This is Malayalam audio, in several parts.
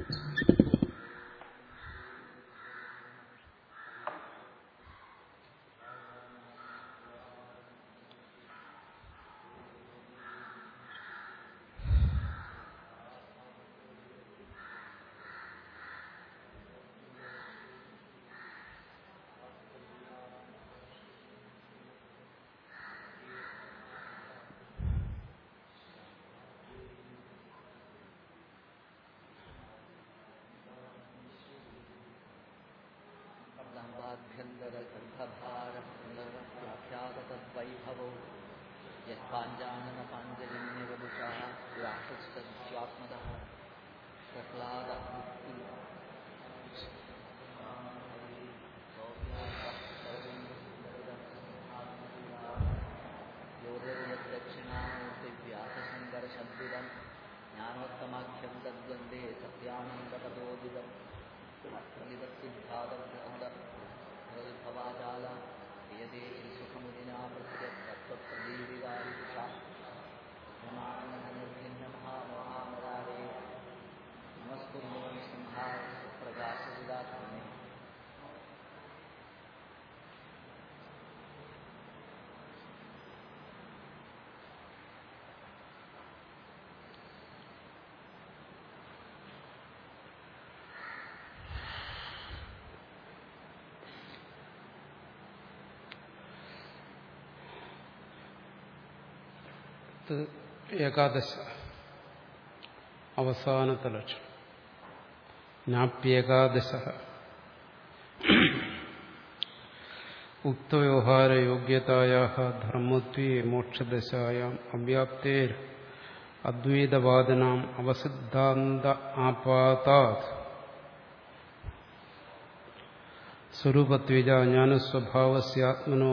え? गन्धर्वगन्धभारसुन्दरख्यागतद्वैभवो यत्पाञ्जाननपाञ्जलिन्निवदुषा राक्षस्तद्स्वात्मदः प्रह्लादः योगयद्दक्षिणामूर्तिव्याससुन्दरशब्दिदम् ज्ञानोत्तमाख्यं तद्वन्दे सत्यानन्दपदोदिदम् सिद्धादग्रहद भवाजाला यदि सुखमुदिना प्रत्यत्तत्वजीविकारिषा नमानमहामहामदारे नमस्तु मोहन सिंहाय പ്രകാശവിദാത്മനെ ഏകാദശ അവസാനത്തെ ലക്ഷ്യം ജ്ഞാപ്യേകാദശ ഉക്തവ്യവഹാരയോഗ്യതായ ധർമ്മത്വേ മോക്ഷദശായാം അവ്യാപ്തേർ അദ്വൈതവാദനാം അവസിദ്ധാന്ത ആപാതാത് സ്വരൂപത്വേജ ജ്ഞാനസ്വഭാവസ്യാത്മനോ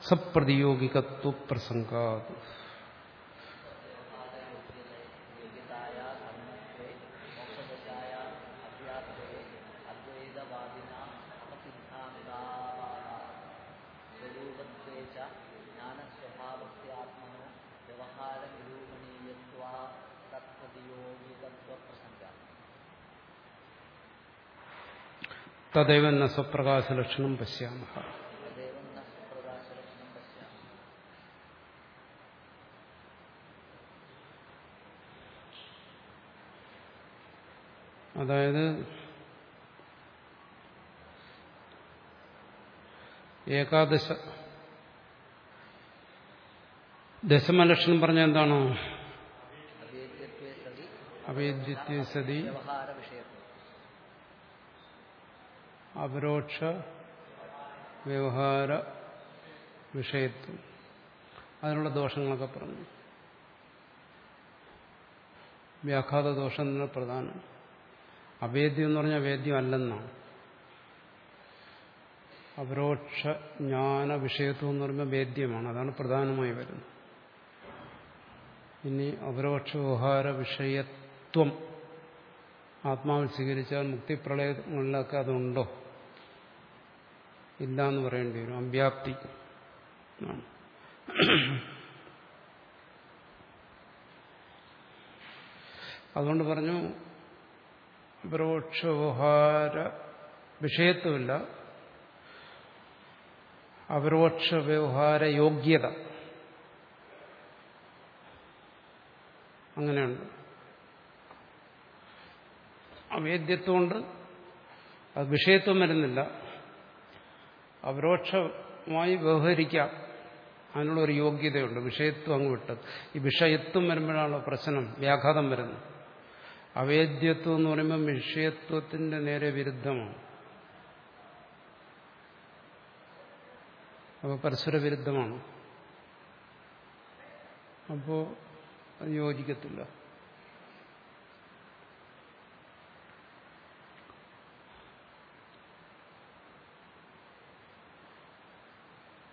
വ്യവഹാരനിരൂപണീയത്വ സപ്രതിയോഗികത്വ പ്രസംഗാത് തദൈവ ന സ്വപ്രകാശലക്ഷണം പശ്യാമ അതായത് ഏകാദശ ദശമലക്ഷണം പറഞ്ഞ എന്താണോ? അവേദ്യത്വ അപരോക്ഷ വ്യവഹാര വിഷയത്വം. അതിനുള്ള ദോഷങ്ങളൊക്കെ പറഞ്ഞു. വ്യാഘാത ദോഷം തന്നെ പ്രധാനം. അവേദ്യം എന്ന് പറഞ്ഞാൽ വേദ്യം അല്ലെന്നാണ്. അപരോക്ഷ ജ്ഞാന വിഷയത്വം എന്ന് പറയുമ്പോൾ വേദ്യമാണ്. അതാണ് പ്രധാനമായി വരുന്നത്. ഇനി അപരോക്ഷ വ്യവഹാര വിഷയത്വം. ആത്മാവിൽ സ്വീകരിച്ചാൽ മുക്തിപ്രളയങ്ങളിലൊക്കെ അതുണ്ടോ? ഇല്ല എന്ന് പറയേണ്ടി വരും. അമ്പ്യാപ്തി ആണ് അതുകൊണ്ട് പറഞ്ഞു പരോക്ഷ വ്യവഹാര വിഷയത്വമില്ല. അപരോക്ഷ വ്യവഹാര യോഗ്യത അങ്ങനെയുണ്ട്. അവേദ്യത്വം ഉണ്ട് അത് വിഷയത്വം വരുന്നില്ല. അപരോക്ഷമായി വ്യവഹരിക്കാം. അതിനുള്ള ഒരു യോഗ്യതയുണ്ട്. വിഷയത്വം അങ്ങ് വിട്ടത്. ഈ വിഷയത്വം വരുമ്പോഴാണല്ലോ പ്രശ്നം. വ്യാഘാതം വരുന്നത്. അവേദ്യത്വം എന്ന് പറയുമ്പോൾ വിഷയത്വത്തിന്റെ നേരെ വിരുദ്ധമാണ്. അപ്പോൾ പരസ്പര വിരുദ്ധമാണ്. അപ്പോൾ അത് യോജിക്കത്തില്ല.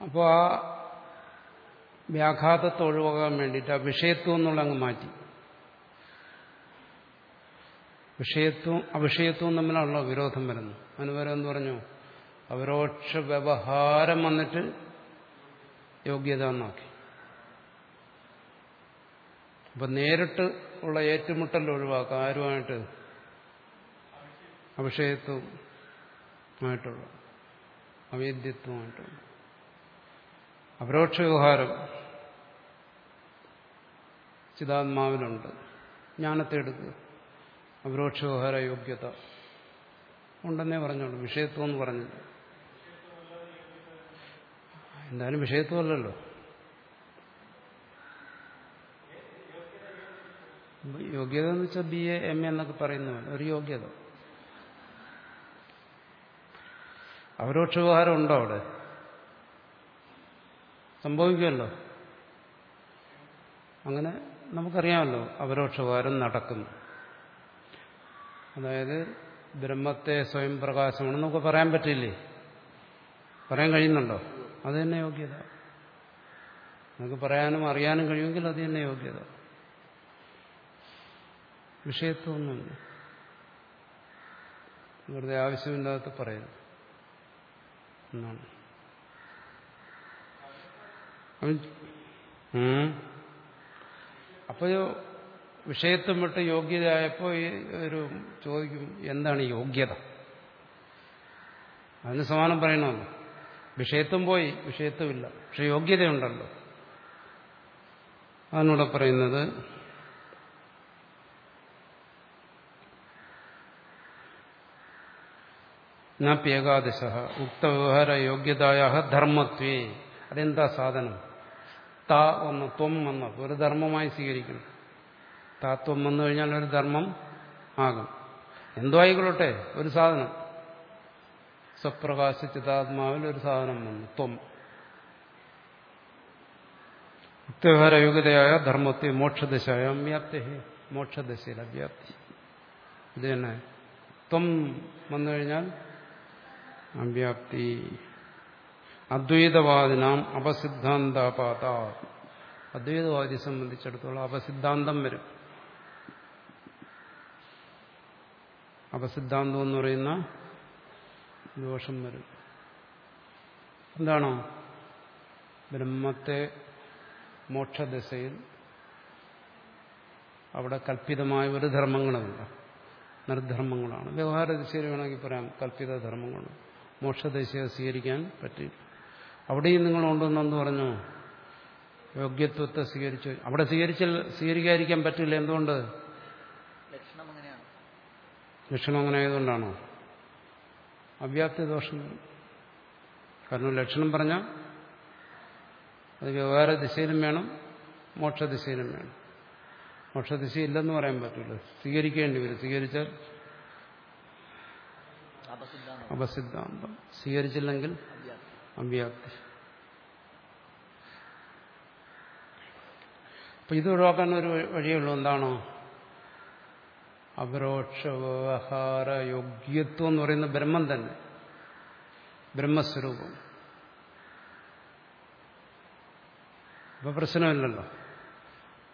അപ്പോൾ ആ വ്യാഘാതത്തെ ഒഴിവാക്കാൻ വേണ്ടിയിട്ട് ആ വിഷയത്വം എന്നുള്ള അങ്ങ് മാറ്റി. വിഷയത്വം അവിഷയത്വം തമ്മിലുള്ള വിരോധം വരുന്നു അനുവരം എന്ന് പറഞ്ഞു? അപരോക്ഷ വ്യവഹാരം വന്നിട്ട് യോഗ്യത എന്നാക്കി അപ്പം നേരിട്ട് ഉള്ള ഏറ്റുമുട്ടൽ ഒഴിവാക്കാം. ആരുമായിട്ട്? അഭിഷേകത്വമായിട്ടുള്ള അവേദ്യത്വമായിട്ടുള്ള അപരോക്ഷ വ്യവഹാരം ചിതാത്മാവിലുണ്ട്. ജ്ഞാനത്തെ എടുക്കുക. അപരോക്ഷ വ്യവഹാര യോഗ്യത. ഉണ്ടെന്നേ പറഞ്ഞോളൂ. വിഷയത്വം എന്ന് പറഞ്ഞില്ല. എന്തായാലും വിഷയത്വമല്ലല്ലോ. യോഗ്യത എന്ന് വെച്ചാൽ ബി എ എം എ എന്നൊക്കെ പറയുന്ന ഒരു യോഗ്യത. അപരോക്ഷ വ്യവഹാരം ഉണ്ടോ അവിടെ? സംഭവിക്കുമല്ലോ. അങ്ങനെ നമുക്കറിയാമല്ലോ അപരോക്ഷ വ്യവഹാരം നടക്കുന്നു. അതായത് ബ്രഹ്മത്തെ സ്വയം പ്രകാശമാണെന്ന് നമുക്ക് പറയാൻ പറ്റില്ലേ? പറയാൻ കഴിയുന്നുണ്ടോ? അത് തന്നെ യോഗ്യത. നമുക്ക് പറയാനും അറിയാനും കഴിയുമെങ്കിൽ അത് തന്നെ യോഗ്യത. വിഷയത്വമൊന്നുമില്ല. വെറുതെ ആവശ്യമില്ലാത്ത പറയുന്നു എന്നാണ്. അപ്പോൾ വിഷയത്വം വിട്ട് യോഗ്യതയായപ്പോൾ ഒരു ചോദിക്കും എന്താണ് യോഗ്യത? അതിന് സമാനം പറയണമല്ലോ. വിഷയത്വം പോയി വിഷയത്വമില്ല. പക്ഷെ യോഗ്യതയുണ്ടല്ലോ. അതിനൂടെ പറയുന്നത് നാപ്യേകാദശ ഉക്തവ്യവഹാര യോഗ്യതായ ധർമ്മത്വേ. അതെന്താ സാധനം? താ ഒന്ന് ത്വം വന്ന് ഒരു ധർമ്മമായി സ്വീകരിക്കണം. താത്വം വന്നു കഴിഞ്ഞാൽ ഒരു ധർമ്മം ആകും. എന്തോ ആയിക്കൊള്ളട്ടെ ഒരു സാധനം. സ്വപ്രകാശ ചിതാത്മാവിൽ ഒരു സാധനം വന്നു ത്വം. ഉക്തവ്യവഹാര യോഗ്യതയായ ധർമ്മത്തെ മോക്ഷദശായ വ്യാപ്തി മോക്ഷദശയിൽ അവ്യാപ്തി ഇത് തന്നെ. ത്വം വന്നു കഴിഞ്ഞാൽ അവ്യാപ്തി അദ്വൈതവാദിനാം അപസിദ്ധാന്താപാത. അദ്വൈതവാദി സംബന്ധിച്ചിടത്തോളം അപസിദ്ധാന്തം വരും. അപസിദ്ധാന്തം എന്ന് പറയുന്ന ദോഷം വരും. എന്താണോ? ബ്രഹ്മത്തെ മോക്ഷദശയിൽ അവിടെ കൽപ്പിതമായ ഒരു ധർമ്മങ്ങളുമില്ല നിർധർമ്മങ്ങളാണ്. വ്യവഹാര ദിശയിൽ വേണമെങ്കിൽ പറയാം കൽപ്പിത ധർമ്മങ്ങൾ മോക്ഷദശയെ സ്വീകരിക്കാൻ പറ്റില്ല. അവിടെയും നിങ്ങൾ കൊണ്ടുവന്നെന്ന് പറഞ്ഞു? യോഗ്യത്വത്തെ സ്വീകരിച്ചു അവിടെ സ്വീകരിച്ചാൽ സ്വീകരിക്കാതിരിക്കാൻ പറ്റില്ല. എന്തുകൊണ്ട്? ലക്ഷണം അങ്ങനെ ആയതുകൊണ്ടാണോ? അവ്യാപ്തി ദോഷം. കാരണം ലക്ഷണം പറഞ്ഞാൽ അത് വ്യവഹാര ദിശയിലും വേണം മോക്ഷദിശയിലും വേണം. മോക്ഷദിശ ഇല്ലെന്ന് പറയാൻ പറ്റില്ല സ്വീകരിക്കേണ്ടി വരും. സ്വീകരിച്ചാൽ അപസിദ്ധാന്തം. സ്വീകരിച്ചില്ലെങ്കിൽ അവ്യാപ്തി. അപ്പൊ ഇത് ഒഴിവാക്കാൻ ഒരു വഴിയുള്ളൂ എന്താണോ? അപരോക്ഷ വ്യവഹാര യോഗ്യത്വം എന്ന് പറയുന്ന ബ്രഹ്മം തന്നെ. ബ്രഹ്മസ്വരൂപം. ഇപ്പൊ പ്രശ്നമില്ലല്ലോ.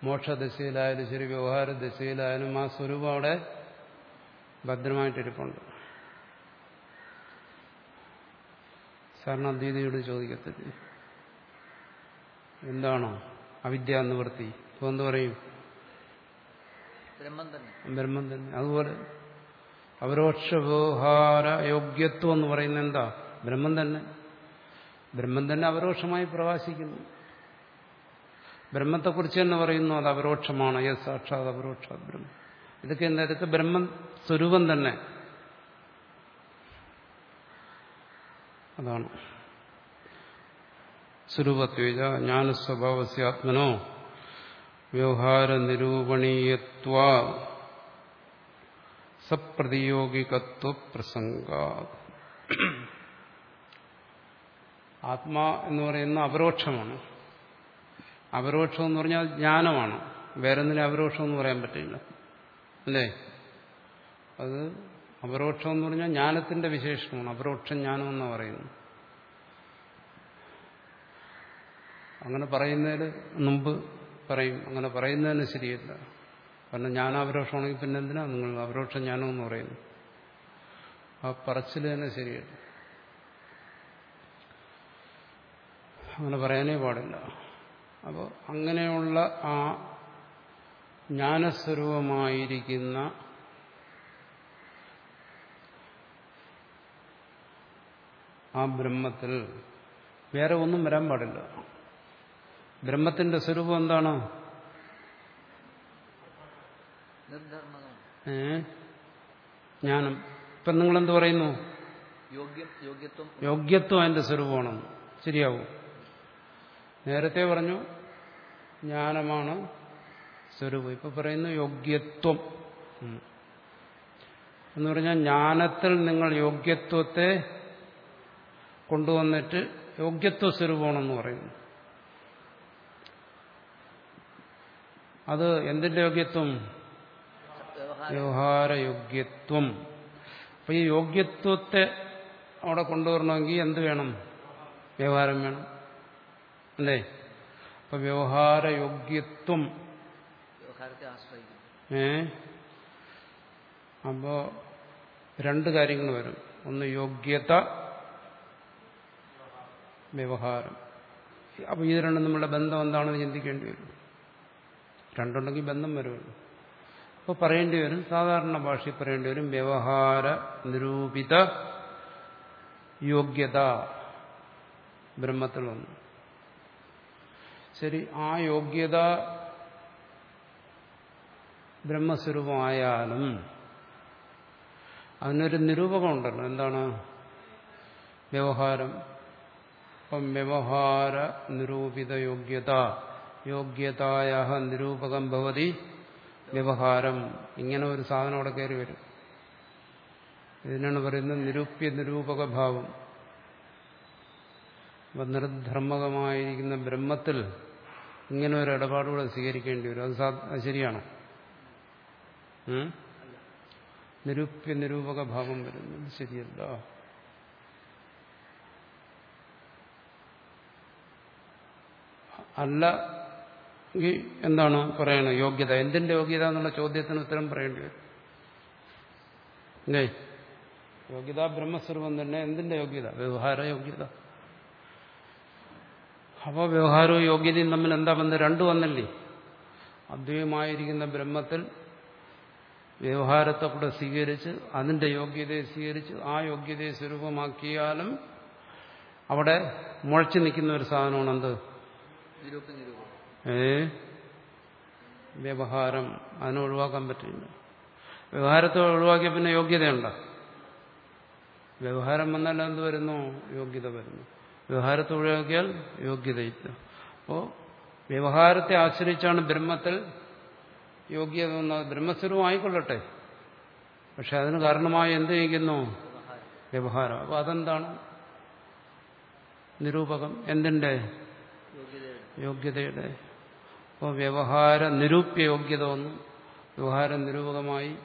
മോക്ഷദശയിലായാലും ശരി വ്യവഹാര ദശയിലായാലും ആ സ്വരൂപം അവിടെ ഭദ്രമായിട്ടിരിപ്പുണ്ട്. സാറിന് ചോദിക്കത്തില്ല? എന്താണോ? അവിദ്യ നിവൃത്തി. ഇപ്പൊ എന്ത് പറയും? ബ്രഹ്മം തന്നെ. അതുപോലെ അപരോക്ഷ വ്യവഹാര യോഗ്യത്വം എന്ന് പറയുന്നത് എന്താ? ബ്രഹ്മം തന്നെ. ബ്രഹ്മം തന്നെ അപരോക്ഷമായി പ്രകാശിക്കുന്നു. ബ്രഹ്മത്തെക്കുറിച്ച് തന്നെ പറയുന്നു അത് അപരോക്ഷമാണ് യത് സാക്ഷാത് അപരോക്ഷ ബ്രഹ്മം. ഇതൊക്കെ എന്താ? ഇതൊക്കെ ബ്രഹ്മം സ്വരൂപം തന്നെ. അതാണ്. സ്വരൂപത്വേജ ജ്ഞാനസ്വഭാവസ്യാത്മനോ വ്യവഹാര നിരൂപണീയത്വ സപ്രതിയോഗികത്വ പ്രസംഗ ആത്മാ എന്ന് പറയുന്ന അപരോക്ഷമാണ്. അപരോക്ഷം എന്ന് പറഞ്ഞാൽ ജ്ഞാനമാണ്. വേറൊന്നിനും അപരോക്ഷം എന്ന് പറയാൻ പറ്റില്ല. അല്ലേ? അത് അപരോക്ഷം എന്ന് പറഞ്ഞാൽ ജ്ഞാനത്തിന്റെ വിശേഷമാണ്. അപരോക്ഷം ജ്ഞാനം എന്ന് പറയുന്നു അങ്ങനെ പറയുന്നതിൽ മുമ്പ് പറയും. അങ്ങനെ പറയുന്നതിന് ശരിയല്ല. കാരണം ഞാനാപരോക്ഷമാണെങ്കിൽ പിന്നെ എന്തിനാ നിങ്ങൾ അപരോക്ഷ ജ്ഞാനം എന്ന് പറയുന്നു. ആ പറച്ചിൽ തന്നെ ശരിയല്ല. അങ്ങനെ പറയാനേ പാടില്ല. അപ്പോൾ അങ്ങനെയുള്ള ആ ജ്ഞാനസ്വരൂപമായിരിക്കുന്ന ആ ബ്രഹ്മത്തിൽ വേറെ ഒന്നും വരാൻ പാടില്ല. ബ്രഹ്മത്തിന്റെ സ്വരൂപം എന്താണ്? ഏ? ജ്ഞാനം. ഇപ്പം നിങ്ങളെന്ത് പറയുന്നു? യോഗ്യം യോഗ്യത്വം. യോഗ്യത്വം അതിന്റെ സ്വരൂപമാണെന്ന്. ശരിയാവും. നേരത്തെ പറഞ്ഞു ജ്ഞാനമാണ് സ്വരൂപം. ഇപ്പൊ പറയുന്നു യോഗ്യത്വം. എന്ന് പറഞ്ഞാൽ ജ്ഞാനത്തിൽ നിങ്ങൾ യോഗ്യത്വത്തെ കൊണ്ടുവന്നിട്ട് യോഗ്യത്വ സ്വരൂപമാണെന്ന് പറയുന്നു. അത് എന്തിന്റെ യോഗ്യത്വം? വ്യവഹാരം വ്യവഹാരയോഗ്യത്വം. അപ്പൊ ഈ യോഗ്യത്വത്തെ അവിടെ കൊണ്ടുവരണമെങ്കിൽ എന്ത് വേണം? വ്യവഹാരം വേണം. അല്ലേ? അപ്പൊ വ്യവഹാരയോഗ്യത്വം. ഏ? അപ്പോ രണ്ട് കാര്യങ്ങൾ വരും. ഒന്ന് യോഗ്യത വ്യവഹാരം. അപ്പൊ ഇത് രണ്ടും നമ്മളുടെ ബന്ധം എന്താണെന്ന് ചിന്തിക്കേണ്ടി വരും. രണ്ടുണ്ടെങ്കിൽ ബന്ധം വരുമല്ലോ. അപ്പോൾ പറയേണ്ടി വരും സാധാരണ ഭാഷയിൽ പറയേണ്ടി വരും വ്യവഹാര നിരൂപിത യോഗ്യത. ബ്രഹ്മത്തിൽ വന്നു ശരി ആ യോഗ്യത ബ്രഹ്മസ്വരൂപമായാലും അതിനൊരു നിരൂപകമുണ്ടല്ലോ. എന്താണ്? വ്യവഹാരം. അപ്പം വ്യവഹാര നിരൂപിത യോഗ്യത. യോഗ്യതായ നിരൂപകം ഭവതി വ്യവഹാരം. ഇങ്ങനെ ഒരു സാധനം അവിടെ കയറി വരും. ഇതിനാണ് പറയുന്നത് നിരൂപ്യ നിരൂപക ഭാവം. നിർധർമ്മകമായിരിക്കുന്ന ബ്രഹ്മത്തിൽ ഇങ്ങനെ ഒരു ഇടപാടുകൂടെ സ്വീകരിക്കേണ്ടി വരും. അത് അത് ശരിയാണോ? നിരൂപ്യ നിരൂപക ഭാവം വരുന്നത് ശരിയല്ല. അല്ല ഈ എന്താണ് പറയണത്? യോഗ്യത. എന്തിന്റെ യോഗ്യത എന്നുള്ള ചോദ്യത്തിന് ഉത്തരം പറയേണ്ടി വരും. യോഗ്യത ബ്രഹ്മസ്വരൂപം തന്നെ. എന്തിന്റെ യോഗ്യത? വ്യവഹാര യോഗ്യത. അപ്പോൾ വ്യവഹാരവും യോഗ്യതയും തമ്മിൽ എന്താ ബന്ധം? രണ്ടു വന്നല്ലേ അദ്വൈമായിരിക്കുന്ന ബ്രഹ്മത്തിൽ വ്യവഹാരത്തെ കൂടെ സ്വീകരിച്ച് അതിന്റെ യോഗ്യതയെ സ്വീകരിച്ച് ആ യോഗ്യതയെ സ്വരൂപമാക്കിയാലും അവിടെ മുഴച്ചു നിൽക്കുന്ന ഒരു സാധനമാണ് എന്ത് വ്യവഹാരം അതിനെ ഒഴിവാക്കാൻ പറ്റില്ല. വ്യവഹാരത്തെ ഒഴിവാക്കിയ പിന്നെ യോഗ്യതയുണ്ടോ? വ്യവഹാരം വന്നാൽ എന്ത് വരുന്നു? യോഗ്യത വരുന്നു. വ്യവഹാരത്തെ ഒഴിവാക്കിയാൽ യോഗ്യതയില്ല. അപ്പോൾ വ്യവഹാരത്തെ ആശ്രയിച്ചാണ് ബ്രഹ്മത്തിൽ യോഗ്യത വന്നത്. ബ്രഹ്മസ്വരൂപം ആയിക്കൊള്ളട്ടെ. പക്ഷെ അതിന് കാരണമായി എന്ത് ചെയ്യുന്നു? വ്യവഹാരം. അപ്പൊ അപ്പോൾ അതെന്താണ്? നിരൂപകം. എന്തിന്റെ യോഗ്യതയുടെ. യോഗ്യതയുടെ. അപ്പോൾ വ്യവഹാര നിരൂപ്യയോഗ്യത ഒന്നും വ്യവഹാര നിരൂപകമായി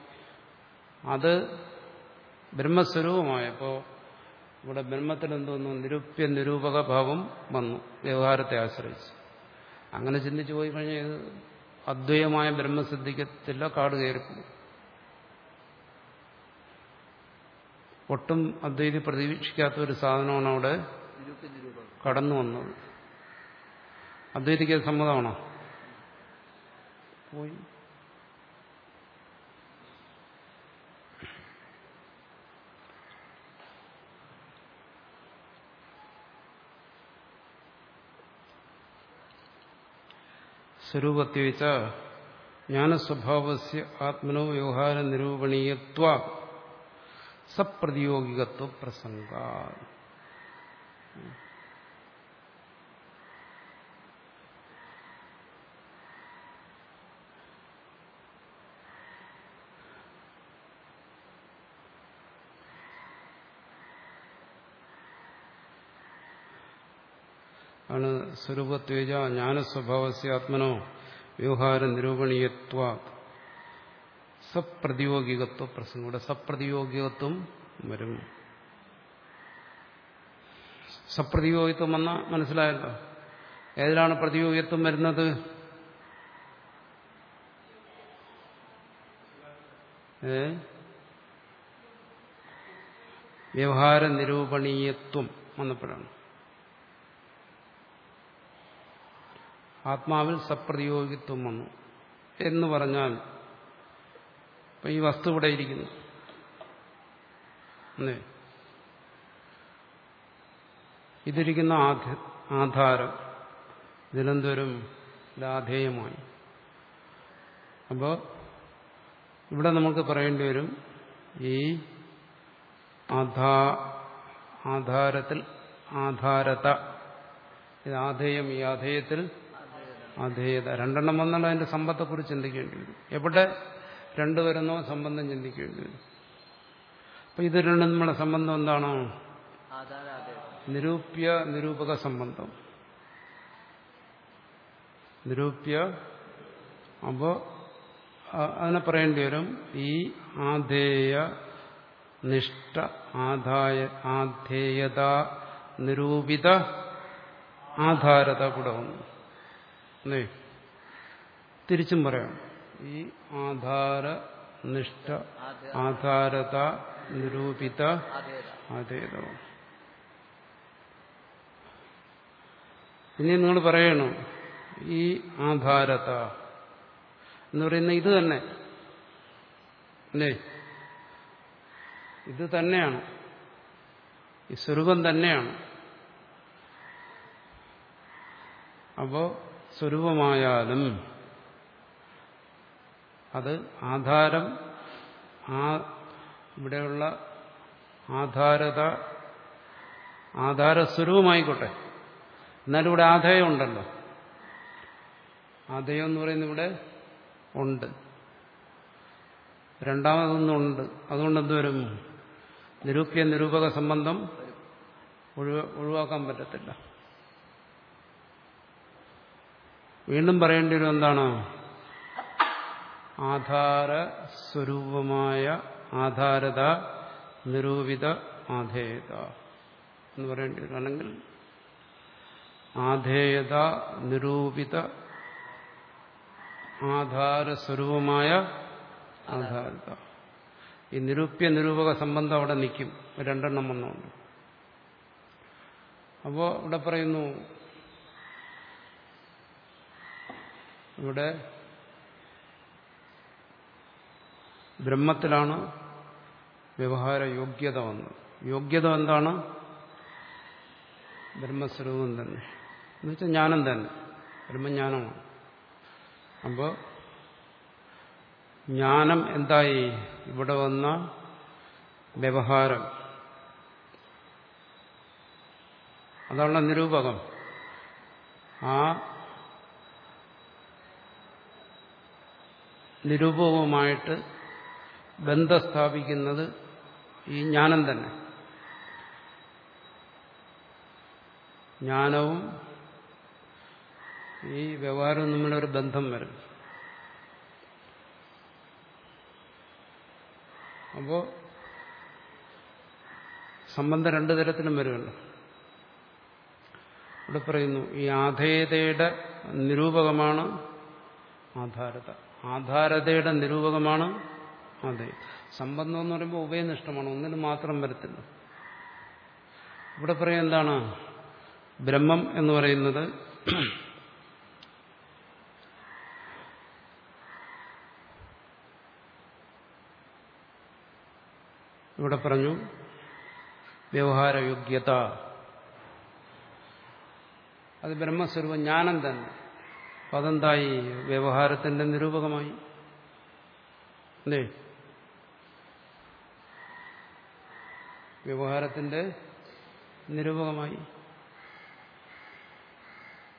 അത് ബ്രഹ്മസ്വരൂപമായപ്പോൾ ഇവിടെ ബ്രഹ്മത്തിൽ എന്തോന്നു നിരൂപ്യ നിരൂപക ഭാവം വന്നു വ്യവഹാരത്തെ ആശ്രയിച്ച്. അങ്ങനെ ചിന്തിച്ചു പോയി കഴിഞ്ഞാൽ ഇത് അദ്വൈതമായ ബ്രഹ്മസിദ്ധിക്കത്തില്ല കാട് ഒട്ടും അദ്വൈതി പ്രതീക്ഷിക്കാത്ത ഒരു സാധനമാണ് അവിടെ കടന്നു വന്നത്. അദ്വൈതിക്ക് സമ്മതമാണോ? പോയി സ്വരൂപത്വച്ച ജ്ഞാനസ്വഭാവസ്യ ആത്മനോ വ്യവഹാര നിരൂപണീയത്വ സപ്രതിയോഗികത്വ പ്രസംഗ ആണ് സ്വരൂപത്വേജ ജ്ഞാനസ്വഭാവസ്യ ആത്മനോ വ്യവഹാര നിരൂപണീയത്വ. സപ്രതിയോഗികത്വ പ്രസംഗം കൂടെ സപ്രതിയോഗികത്വം വരും. സപ്രതിയോഗിത്വം വന്ന മനസ്സിലായല്ലോ. ഏതിലാണ് പ്രതിയോഗിത്വം വരുന്നത്? വ്യവഹാര നിരൂപണീയത്വം വന്നപ്പോഴാണ്. ആത്മാവിൽ സപ്രതിയോഗിത്വം വന്നു എന്ന് പറഞ്ഞാൽ ഇപ്പൊ ഈ വസ്തു ഇവിടെ ഇരിക്കുന്നു. ഇതിരിക്കുന്ന ആധ- ആധാരം നിരന്തരം ലാധേയമായി. അപ്പോൾ ഇവിടെ നമുക്ക് പറയേണ്ടി വരും ഈ ആധാ ആധാരത്തിൽ ആധാരത ഇത് ആധേയം ഈ ആധേയത്തിൽ ആധേയത രണ്ടെണ്ണം വന്നാൽ അതിന്റെ സമ്പത്തെക്കുറിച്ച് ചിന്തിക്കേണ്ടി വരും. എവിടെ രണ്ട് വരുന്നോ സംബന്ധം ചിന്തിക്കേണ്ടി വരും. അപ്പൊ ഇത് രണ്ടും നമ്മുടെ സംബന്ധം എന്താണോ? നിരൂപ്യ നിരൂപക സംബന്ധം നിരൂപ്യ അപ്പോ അതിനെ പറയേണ്ടി വരും. ഈ ആധേയ നിഷ്ഠ ആധായ ആധേയത നിരൂപിത ആധാരത കൂടെ വന്നു. തിരിച്ചും പറയാം. ഈ ആധാര നിഷ്ഠ ആധാര ആധാരത നിരൂപിത ആധേയത ഇനി നിങ്ങൾ പറയണം ഈ ആധാരത എന്ന് പറയുന്ന ഇത് തന്നെ അല്ലേ ഇത് തന്നെയാണ്. ഈ സ്വരൂപം തന്നെയാണ്. അപ്പോ സ്വരൂപമായാലും അത് ആധാരം ആ ഇവിടെയുള്ള ആധാരത ആധാരസ്വരൂപമായിക്കോട്ടെ. എന്നാലും ഇവിടെ ആധേയം ഉണ്ടല്ലോ ആധേയം എന്ന് പറയുന്നത് ഇവിടെ ഉണ്ട്. രണ്ടാമതൊന്നുണ്ട് അതുകൊണ്ട് എന്തുവരും നിരൂപ്യ നിരൂപക സംബന്ധം ഒഴിവ- ഒഴിവാക്കാൻ പറ്റത്തില്ല. വീണ്ടും പറയേണ്ടി വരും എന്താണ്? ആധാര സ്വരൂപമായ ആധാരത നിരൂപിത ആധേയത എന്ന് പറയേണ്ടി വരും. അല്ലെങ്കിൽ ആധേയത നിരൂപിത ആധാരസ്വരൂപമായ ആധാരത. ഈ നിരൂപ്യ നിരൂപക സംബന്ധം അവിടെ നിൽക്കും. രണ്ടെണ്ണം വന്നുകൊണ്ട്. അപ്പോ ഇവിടെ പറയുന്നു ഇവിടെ ബ്രഹ്മത്തിലാണ് വ്യവഹാര യോഗ്യത വന്നത്. യോഗ്യത എന്താണ്? ബ്രഹ്മസ്വരൂപം തന്നെ. എന്നുവെച്ചാൽ ജ്ഞാനം തന്നെ. ബ്രഹ്മജ്ഞാനമാണ്. അപ്പോൾ ജ്ഞാനം എന്തായി? ഇവിടെ വന്ന വ്യവഹാരം. അതാണ് നിരൂപകം. ആ നിരൂപകവുമായിട്ട് ബന്ധം സ്ഥാപിക്കുന്നത് ഈ ജ്ഞാനം തന്നെ. ജ്ഞാനവും ഈ വ്യവഹാരവും തമ്മിലൊരു ബന്ധം വരും. അപ്പോ സംബന്ധം രണ്ടു തരത്തിലും വരുമല്ലോ. ഇവിടെ പറയുന്നു ഈ ആധേയതയുടെ നിരൂപകമാണ് ആധാരത. ആധാരതയുടെ നിരൂപകമാണ് അതെ. സംബന്ധം എന്ന് പറയുമ്പോൾ ഉഭയനിഷ്ഠമാണ് ഒന്നിന് മാത്രം വരത്തില്ല. ഇവിടെ പറയും എന്താണ്? ബ്രഹ്മം എന്ന് പറയുന്നത് ഇവിടെ പറഞ്ഞു വ്യവഹാരയോഗ്യത. അത് ബ്രഹ്മസ്വരൂപം ജ്ഞാനം തന്നെ. അതെന്തായി? വ്യവഹാരത്തിന്റെ നിരൂപകമായി. വ്യവഹാരത്തിന്റെ നിരൂപകമായി.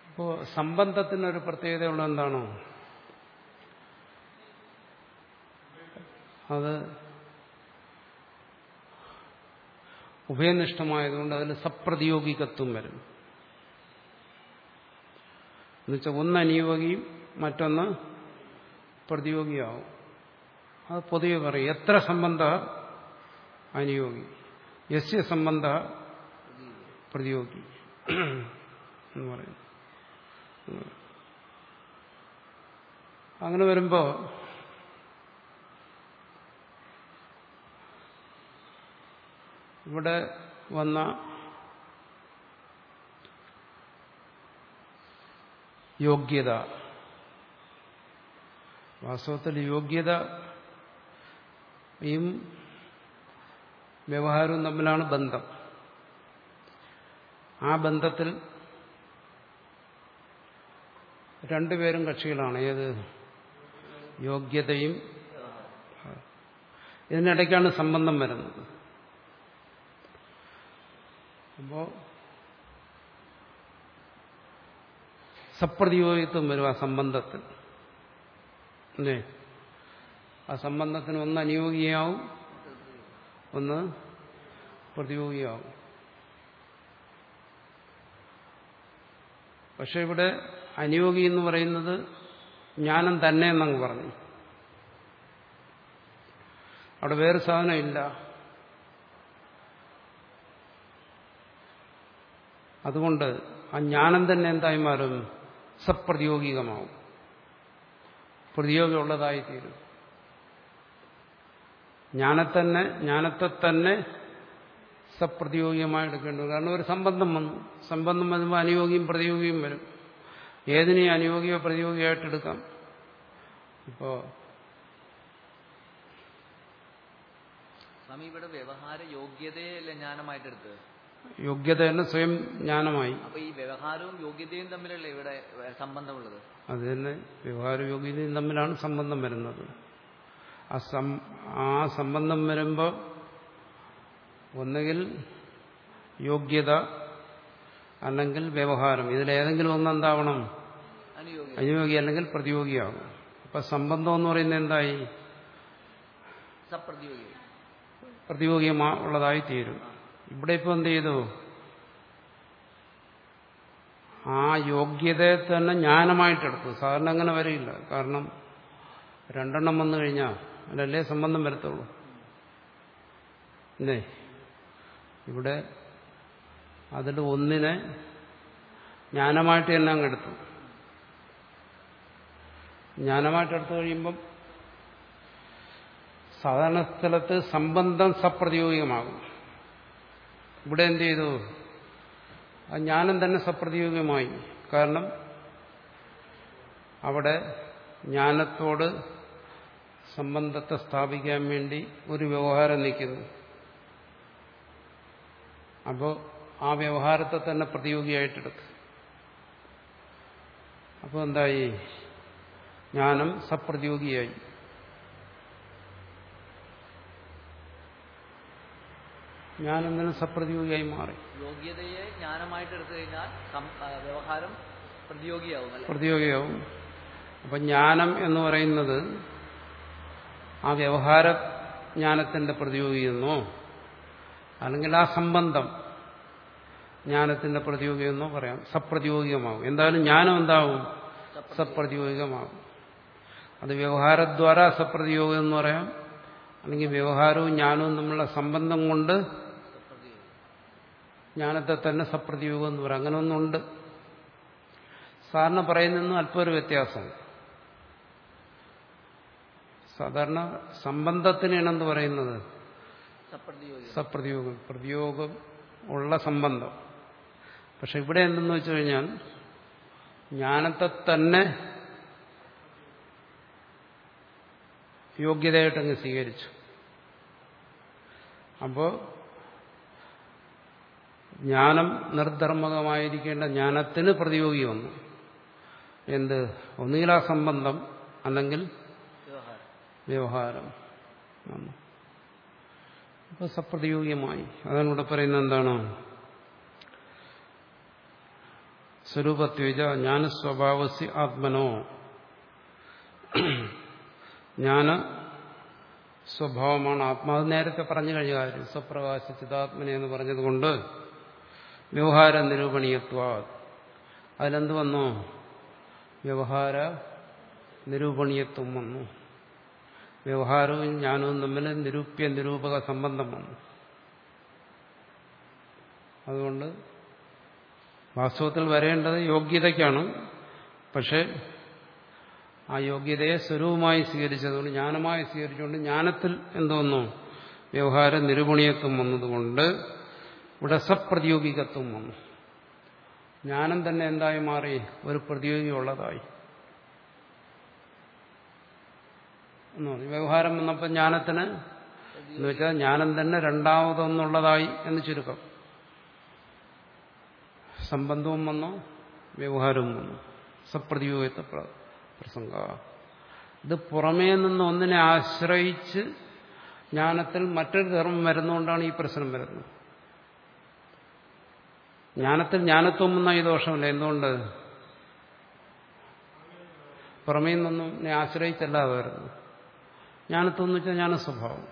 അപ്പോ സംബന്ധത്തിനൊരു പ്രത്യേകതയുള്ള എന്താണോ? അത് ഉഭയനിഷ്ഠമായതുകൊണ്ട് അതിന് സപ്രതിയോഗികത്വം വരും എന്നുവെച്ചാൽ ഒന്ന് അനുയോഗിയും മറ്റൊന്ന് പ്രതിയോഗിയാവും. അത് പൊതുവെ പറയും എത്ര സംബന്ധ അനുയോഗി? യസ്യ സംബന്ധ പ്രതിയോഗി എന്ന് പറയുന്നു അങ്ങനെ വരുമ്പോൾ ഇവിടെ വന്ന യോഗ്യത. വാസ്തവത്തിൽ യോഗ്യതയും വ്യവഹാരവും തമ്മിലാണ് ബന്ധം. ആ ബന്ധത്തിൽ രണ്ടുപേരും കക്ഷികളാണ്. ഏത്? യോഗ്യതയും ഇതിനിടയ്ക്കാണ് സംബന്ധം വരുന്നത്. അപ്പോ സപ്രതിയോഗിത്വം വരും ആ സംബന്ധത്തിൽ. അല്ലേ? ആ സംബന്ധത്തിന് ഒന്ന് അനുയോഗിയാവും ഒന്ന് പ്രതിയോഗിയാവും. പക്ഷെ ഇവിടെ അനുയോഗി എന്ന് പറയുന്നത് ജ്ഞാനം തന്നെ എന്നങ്ങ് പറഞ്ഞു. അവിടെ വേറെ സാധനമില്ല അതുകൊണ്ട് ആ ജ്ഞാനം തന്നെ എന്തായി മാറും? സപ്രതിയോഗികമാവും പ്രതിയോഗിയുള്ളതായി തീരും ജ്ഞാനത്തന്നെ ജ്ഞാനത്തെ തന്നെ സപ്രതിയോഗികമായി എടുക്കേണ്ടി വരും. കാരണം ഒരു സംബന്ധം വന്നു. സംബന്ധം വരുമ്പോൾ അനുയോഗിയും പ്രതിയോഗിയും വരും. ഏതിനെ അനുയോഗിയോ പ്രതിയോഗിയായിട്ട് എടുക്കാം. ഇപ്പോ സ്വാമി ഇവിടെ വ്യവഹാര യോഗ്യതയല്ല ജ്ഞാനമായിട്ട് എടുത്തത്? യോഗ്യത തന്നെ സ്വയം ജ്ഞാനമായി. അപ്പൊ ഈ വ്യവഹാരവും യോഗ്യതയും തമ്മിലല്ലേ ഇവിടെ സംബന്ധമുള്ളത്? അത് തന്നെ വ്യവഹാര യോഗ്യതയും തമ്മിലാണ് സംബന്ധം വരുന്നത്. ആ സം ആ സംബന്ധം വരുമ്പോൾ ഒന്നുകിൽ യോഗ്യത അല്ലെങ്കിൽ വ്യവഹാരം. ഇതിലേതെങ്കിലും ഒന്നെന്താവണം എന്താവണം? അനുയോഗി. അല്ലെങ്കിൽ പ്രതിയോഗിയാകും അപ്പൊ സംബന്ധം എന്ന് പറയുന്നത് എന്തായി? പ്രതിയോഗിയുള്ളതായി ഉള്ളതായി തീരും. ഇവിടെ ഇപ്പൊ എന്ത് ചെയ്തു? ആ യോഗ്യതയെ തന്നെ ജ്ഞാനമായിട്ടെടുത്തു സാധാരണ അങ്ങനെ വരില്ല കാരണം രണ്ടെണ്ണം വന്നു കഴിഞ്ഞാൽ അതിലല്ലേ സംബന്ധം വരത്തുള്ളൂ. അല്ലേ ഇവിടെ അതിൽ ഒന്നിനെ ജ്ഞാനമായിട്ട് തന്നെ അങ്ങ് എടുത്തു. ജ്ഞാനമായിട്ടെടുത്തു കഴിയുമ്പം സാധാരണ സ്ഥലത്ത് സംബന്ധം സപ്രതിയോഗികമാകും ഇവിടെ എന്ത് ചെയ്തു? ആ ജ്ഞാനം തന്നെ സപ്രതിയോഗ്യമായി കാരണം അവിടെ ജ്ഞാനത്തോട് സംബന്ധത്തെ സ്ഥാപിക്കാൻ വേണ്ടി ഒരു വ്യവഹാരം നിൽക്കുന്നു. അപ്പോൾ ആ വ്യവഹാരത്തെ തന്നെ പ്രതിയോഗിയായിട്ടെടുത്തു. അപ്പോൾ എന്തായി? ജ്ഞാനം സപ്രതിയോഗിയായി. ജ്ഞാനം തന്നെ സപ്രതിയോഗിയായി മാറി. യോഗ്യതയെ ജ്ഞാനമായിട്ട് എടുത്തു കഴിഞ്ഞാൽ വ്യവഹാരം പ്രതിയോഗിയാവും പ്രതിയോഗിയാവും. അപ്പൊ ജ്ഞാനം എന്ന് പറയുന്നത് ആ വ്യവഹാര ജ്ഞാനത്തിന്റെ പ്രതിയോഗിയെന്നോ അല്ലെങ്കിൽ ആ സംബന്ധം ജ്ഞാനത്തിന്റെ പ്രതിയോഗിയെന്നോ പറയാം. സപ്രതിയോഗികമാവും. എന്തായാലും ജ്ഞാനം എന്താവും? സപ്രതിയോഗികമാവും. അത് വ്യവഹാരദ്വാര സപ്രതിയോഗം എന്ന് പറയാം. അല്ലെങ്കിൽ വ്യവഹാരവും ജ്ഞാനവും തമ്മിലുള്ള സംബന്ധം കൊണ്ട് ജ്ഞാനത്തെ തന്നെ സപ്രതിയോഗം എന്ന് പറയാം. അങ്ങനെ ഒന്നുണ്ട്. സാറിന് പറയുന്നൊന്നും അല്പം ഒരു വ്യത്യാസം സാധാരണ സംബന്ധത്തിനാണെന്ന് പറയുന്നത് സപ്രതിയോഗി. സപ്രതിയോഗം പ്രതിയോഗം ഉള്ള സംബന്ധം. പക്ഷെ ഇവിടെ എന്തെന്ന് വെച്ചു കഴിഞ്ഞാൽ ജ്ഞാനത്തെ തന്നെ യോഗ്യതയായിട്ടങ്ങ് സ്വീകരിച്ചു. അപ്പോൾ ജ്ഞാനം നിർധർമ്മകമായിരിക്കേണ്ട ജ്ഞാനത്തിന് പ്രതിയോഗി വന്നു. എന്ത്? ഒന്നുകിൽ ആ സംബന്ധം അല്ലെങ്കിൽ വ്യവഹാരം. വന്നു. അപ്പൊ സപ്രതിയോഗികമായി അതാണ് പറയുന്നത് എന്താണ്? സ്വരൂപത്വജ ജ്ഞാനസ്വഭാവസി ആത്മനോ. ജ്ഞാന സ്വഭാവമാണ് ആത്മാവ് നേരത്തെ പറഞ്ഞു കഴിഞ്ഞ കാര്യം. സ്വപ്രകാശ ചിതാത്മനെ എന്ന് പറഞ്ഞതുകൊണ്ട് വ്യവഹാര നിരൂപണീയത്വ അതിലെന്ത് വന്നു? വ്യവഹാര നിരൂപണീയത്വം വന്നു. വ്യവഹാരവും ജ്ഞാനവും തമ്മിൽ നിരൂപ്യ നിരൂപക സംബന്ധം വന്നു. അതുകൊണ്ട് വാസ്തവത്തിൽ വരേണ്ടത് യോഗ്യതയ്ക്കാണ്. പക്ഷെ ആ യോഗ്യതയെ സ്വരൂപമായി സ്വീകരിച്ചതുകൊണ്ട് ജ്ഞാനമായി സ്വീകരിച്ചുകൊണ്ട് ജ്ഞാനത്തിൽ എന്തോന്നു വ്യവഹാര നിരൂപണീയത്വം വന്നതുകൊണ്ട് ഇവിടെ സപ്രതിയോഗികത്വം വന്നു. ജ്ഞാനം തന്നെ എന്തായി മാറി? ഒരു പ്രതിയോഗി ഉള്ളതായി. വ്യവഹാരം വന്നപ്പോൾ ജ്ഞാനത്തിന് എന്ന് വെച്ചാൽ ജ്ഞാനം തന്നെ രണ്ടാമതൊന്നുള്ളതായി എന്ന് ചുരുക്കം. സംബന്ധവും വന്നു വ്യവഹാരവും വന്നു. സപ്രതിയോഗിത്ത പ്രസംഗ. ഇത് പുറമേ നിന്ന് ഒന്നിനെ ആശ്രയിച്ച് ജ്ഞാനത്തിൽ മറ്റൊരു ധർമ്മം വരുന്നതുകൊണ്ടാണ് ഈ പ്രശ്നം വരുന്നത്. ജ്ഞാനത്തിൽ ജ്ഞാനത്വം ഈ ദോഷമില്ല. എന്തുകൊണ്ട്? പുറമേ നിന്നും എന്നെ ആശ്രയിച്ചല്ലാതെ വരുന്നു ജ്ഞാനത്വം എന്ന് വെച്ചാൽ ജ്ഞാന സ്വഭാവം.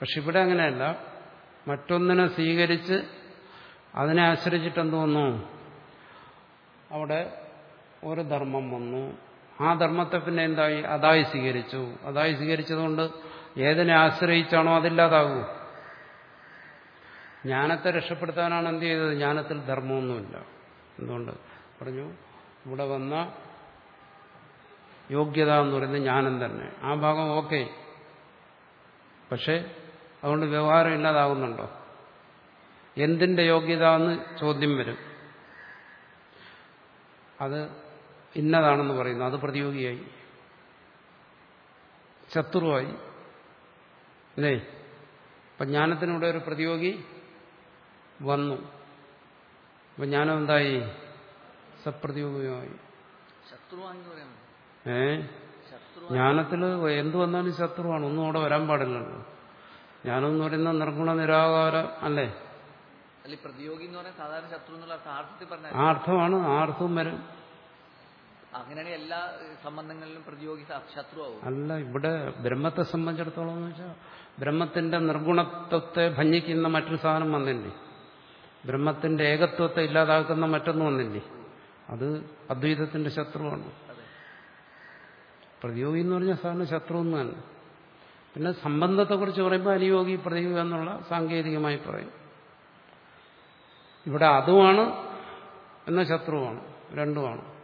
പക്ഷെ ഇവിടെ അങ്ങനെയല്ല. മറ്റൊന്നിനെ സ്വീകരിച്ച് അതിനെ ആശ്രയിച്ചിട്ട് എന്ത് വന്നു അവിടെ ഒരു ധർമ്മം വന്നു. ആ ധർമ്മത്തെ പിന്നെ എന്തായി? അതായി സ്വീകരിച്ചു. അതായി സ്വീകരിച്ചതുകൊണ്ട് ഏതിനെ ആശ്രയിച്ചാണോ അതില്ലാതാകൂ ജ്ഞാനത്തെ രക്ഷപ്പെടുത്താനാണ് എന്ത് ചെയ്തത്? ജ്ഞാനത്തിൽ ധർമ്മമൊന്നുമില്ല. എന്തുകൊണ്ട്? പറഞ്ഞു ഇവിടെ വന്ന യോഗ്യത എന്ന് പറയുന്നത് ജ്ഞാനം തന്നെ. ആ ഭാഗം ഓക്കെ. പക്ഷേ അതുകൊണ്ട് വ്യവഹാരം ഇല്ലാതാകുന്നുണ്ടോ? എന്തിന്റെ യോഗ്യത എന്ന് ചോദ്യം വരും. അത് ഇന്നതാണെന്ന് പറയുന്നു. അത് പ്രതിയോഗിയായി. ശത്രുവായി. അല്ലേ അപ്പൊ ജ്ഞാനത്തിനൂടെ ഒരു പ്രതിയോഗി വന്നു. അപ്പൊ ജ്ഞാനം എന്തായി? സപ്രതിയോഗമായി ഏ? ജ്ഞാനത്തിൽ ജ്ഞാനത്തിൽ എന്തു വന്നാലും ശത്രുവാണ്. ഒന്നും അവിടെ വരാൻ പാടില്ലല്ലോ ജ്ഞാനം എന്ന് പറയുന്ന നിർഗുണ നിരാകാര അല്ലേ? ആ അർത്ഥമാണ്. ആ അർത്ഥവും വരും. അങ്ങനെയാണ് എല്ലാ സംബന്ധങ്ങളിലും പ്രതിയോഗി ശത്രുവാകും അല്ല ഇവിടെ ബ്രഹ്മത്തെ സംബന്ധിച്ചിടത്തോളം എന്ന് വെച്ചാൽ ബ്രഹ്മത്തിന്റെ നിർഗുണത്വത്തെ ഭഞ്ജിക്കുന്ന മറ്റൊരു സാധനം വന്നില്ലേ? ബ്രഹ്മത്തിന്റെ ഏകത്വത്തെ ഇല്ലാതാക്കുന്ന മറ്റൊന്നും ഒന്നില്ലേ അത് അദ്വൈതത്തിന്റെ ശത്രുവാണ്. പ്രതിയോഗി എന്ന് പറഞ്ഞാൽ സാറിന് ശത്രു എന്ന് തന്നെ പിന്നെ സംബന്ധത്തെക്കുറിച്ച് പറയുമ്പോൾ അനുയോഗി പ്രതിയോഗി എന്നുള്ള സാങ്കേതികമായി പറയും. ഇവിടെ അതുമാണ് എന്ന ശത്രുവാണ് രണ്ടുമാണ്.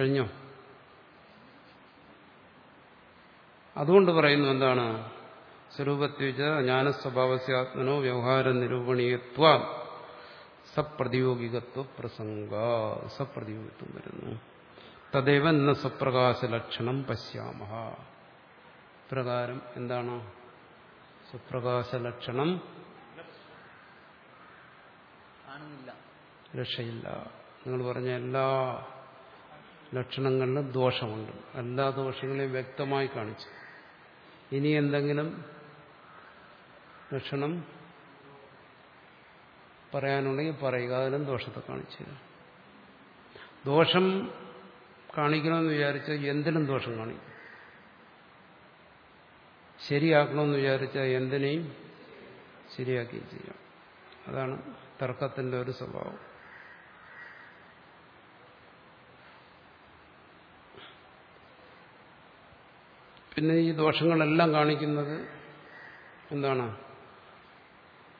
കഴിഞ്ഞോ? അതുകൊണ്ട് പറയുന്നു എന്താണ്? സ്വരൂപത്വിച്ച ജ്ഞാനസ്വഭാവസ്യാത്മനോ വ്യവഹാര നിരൂപണീയത്വ സപ്രതിയോഗികത്വ പ്രസംഗ സപ്രതിയോഗിത്വം വരുന്നു. തദൈവ എന്ന സ്വപ്രകാശ ലക്ഷണം പശ്യാമ പ്രകാരം എന്താണ്? സ്വപ്രകാശ ലക്ഷണം രക്ഷയില്ല. നിങ്ങൾ പറഞ്ഞ എല്ലാ ലക്ഷണങ്ങളിലും ദോഷമുണ്ട്. എല്ലാ ദോഷങ്ങളെയും വ്യക്തമായി കാണിച്ചു. ഇനി എന്തെങ്കിലും ലക്ഷണം പറയാനുണ്ടെങ്കിൽ പറയുക. അതിലും ദോഷത്തെ കാണിച്ചു ദോഷം കാണിക്കണമെന്ന് വിചാരിച്ചാൽ എന്തിനും ദോഷം കാണിക്കും. ശരിയാക്കണമെന്ന് വിചാരിച്ചാൽ എന്തിനേയും ശരിയാക്കുകയും ചെയ്യാം. അതാണ് തർക്കത്തിന്റെ ഒരു സ്വഭാവം. പിന്നെ ഈ ദോഷങ്ങളെല്ലാം കാണിക്കുന്നത് എന്താണ്?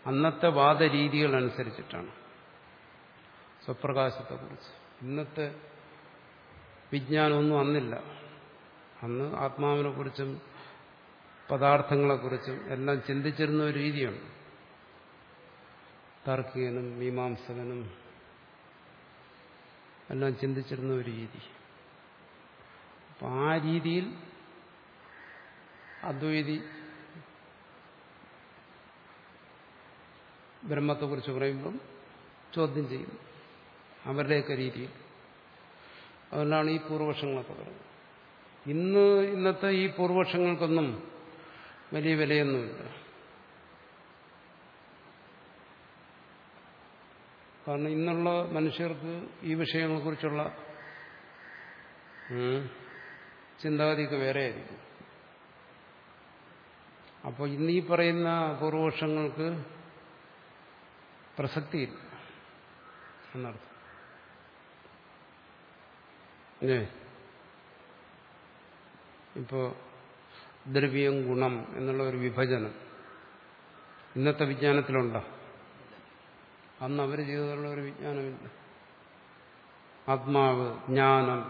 അന്നത്തെ വാദരീതികൾ അനുസരിച്ചിട്ടാണ് സ്വപ്രകാശത്തെക്കുറിച്ച്. ഇന്നത്തെ വിജ്ഞാനമൊന്നും അന്നില്ല. അന്ന് ആത്മാവിനെക്കുറിച്ചും പദാർത്ഥങ്ങളെക്കുറിച്ചും എല്ലാം ചിന്തിച്ചിരുന്ന ഒരു രീതിയാണ്. താർക്കികനും മീമാംസകനും എല്ലാം ചിന്തിച്ചിരുന്ന ഒരു രീതി. അപ്പം ആ രീതിയിൽ അദ്വൈതി. ബ്രഹ്മത്തെക്കുറിച്ച് പറയുമ്പം ചോദ്യം ചെയ്യും. അവരുടെയൊക്കെ രീതിയിൽ. അതുകൊണ്ടാണ് ഈ പൂർവപക്ഷങ്ങളൊക്കെ പറയുന്നത്. ഇന്ന് ഇന്നത്തെ ഈ പൂർവപക്ഷങ്ങൾക്കൊന്നും വലിയ വിലയൊന്നുമില്ല. കാരണം ഇന്നുള്ള മനുഷ്യർക്ക് ഈ വിഷയങ്ങളെക്കുറിച്ചുള്ള ചിന്താഗതിയൊക്കെ വേറെ ആയിരിക്കും അപ്പോൾ ഇന്ന് ഈ പറയുന്ന പൂർവപക്ഷങ്ങൾക്ക് പ്രസക്തിയില്ല എന്നർത്ഥം. ഇപ്പോ ദ്രവ്യം ഗുണം എന്നുള്ള ഒരു വിഭജനം ഇന്നത്തെ വിജ്ഞാനത്തിലുണ്ടോ? അന്ന് അവർ ചെയ്തതുള്ള ഒരു വിജ്ഞാനമില്ല. ആത്മാവ് ജ്ഞാനം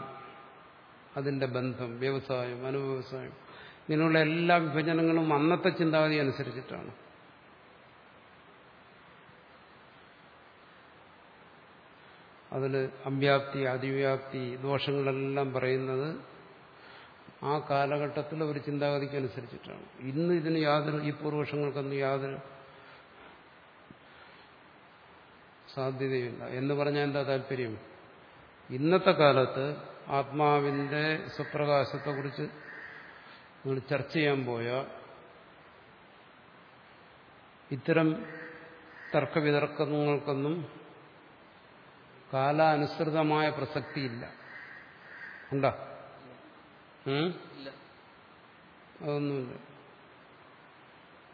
അതിന്റെ ബന്ധം വ്യവസായം അനുവ്യവസായം ഇങ്ങനെയുള്ള എല്ലാ വിഭജനങ്ങളും അന്നത്തെ ചിന്താഗതി അനുസരിച്ചിട്ടാണ്. അതിൽ അവ്യാപ്തി അതിവ്യാപ്തി ദോഷങ്ങളെല്ലാം പറയുന്നത് ആ കാലഘട്ടത്തിലെ ഒരു ചിന്താഗതിക്ക് അനുസരിച്ചിട്ടാണ്. ഇന്ന് ഇതിന് യാതൊരു ഈ പൂർവശങ്ങൾക്കൊന്നും യാതൊരു സാധ്യതയില്ല എന്ന് പറഞ്ഞാൽ എന്താ താല്പര്യം? ഇന്നത്തെ കാലത്ത് ആത്മാവിന്റെ സ്വപ്രകാശത്തെക്കുറിച്ച് നിങ്ങൾ ചർച്ച ചെയ്യാൻ പോയ ഇത്തരം തർക്കവിതർക്കങ്ങൾക്കൊന്നും കാലാനുസൃതമായ പ്രസക്തിയില്ല. ഉണ്ടോ? അതൊന്നുമില്ല.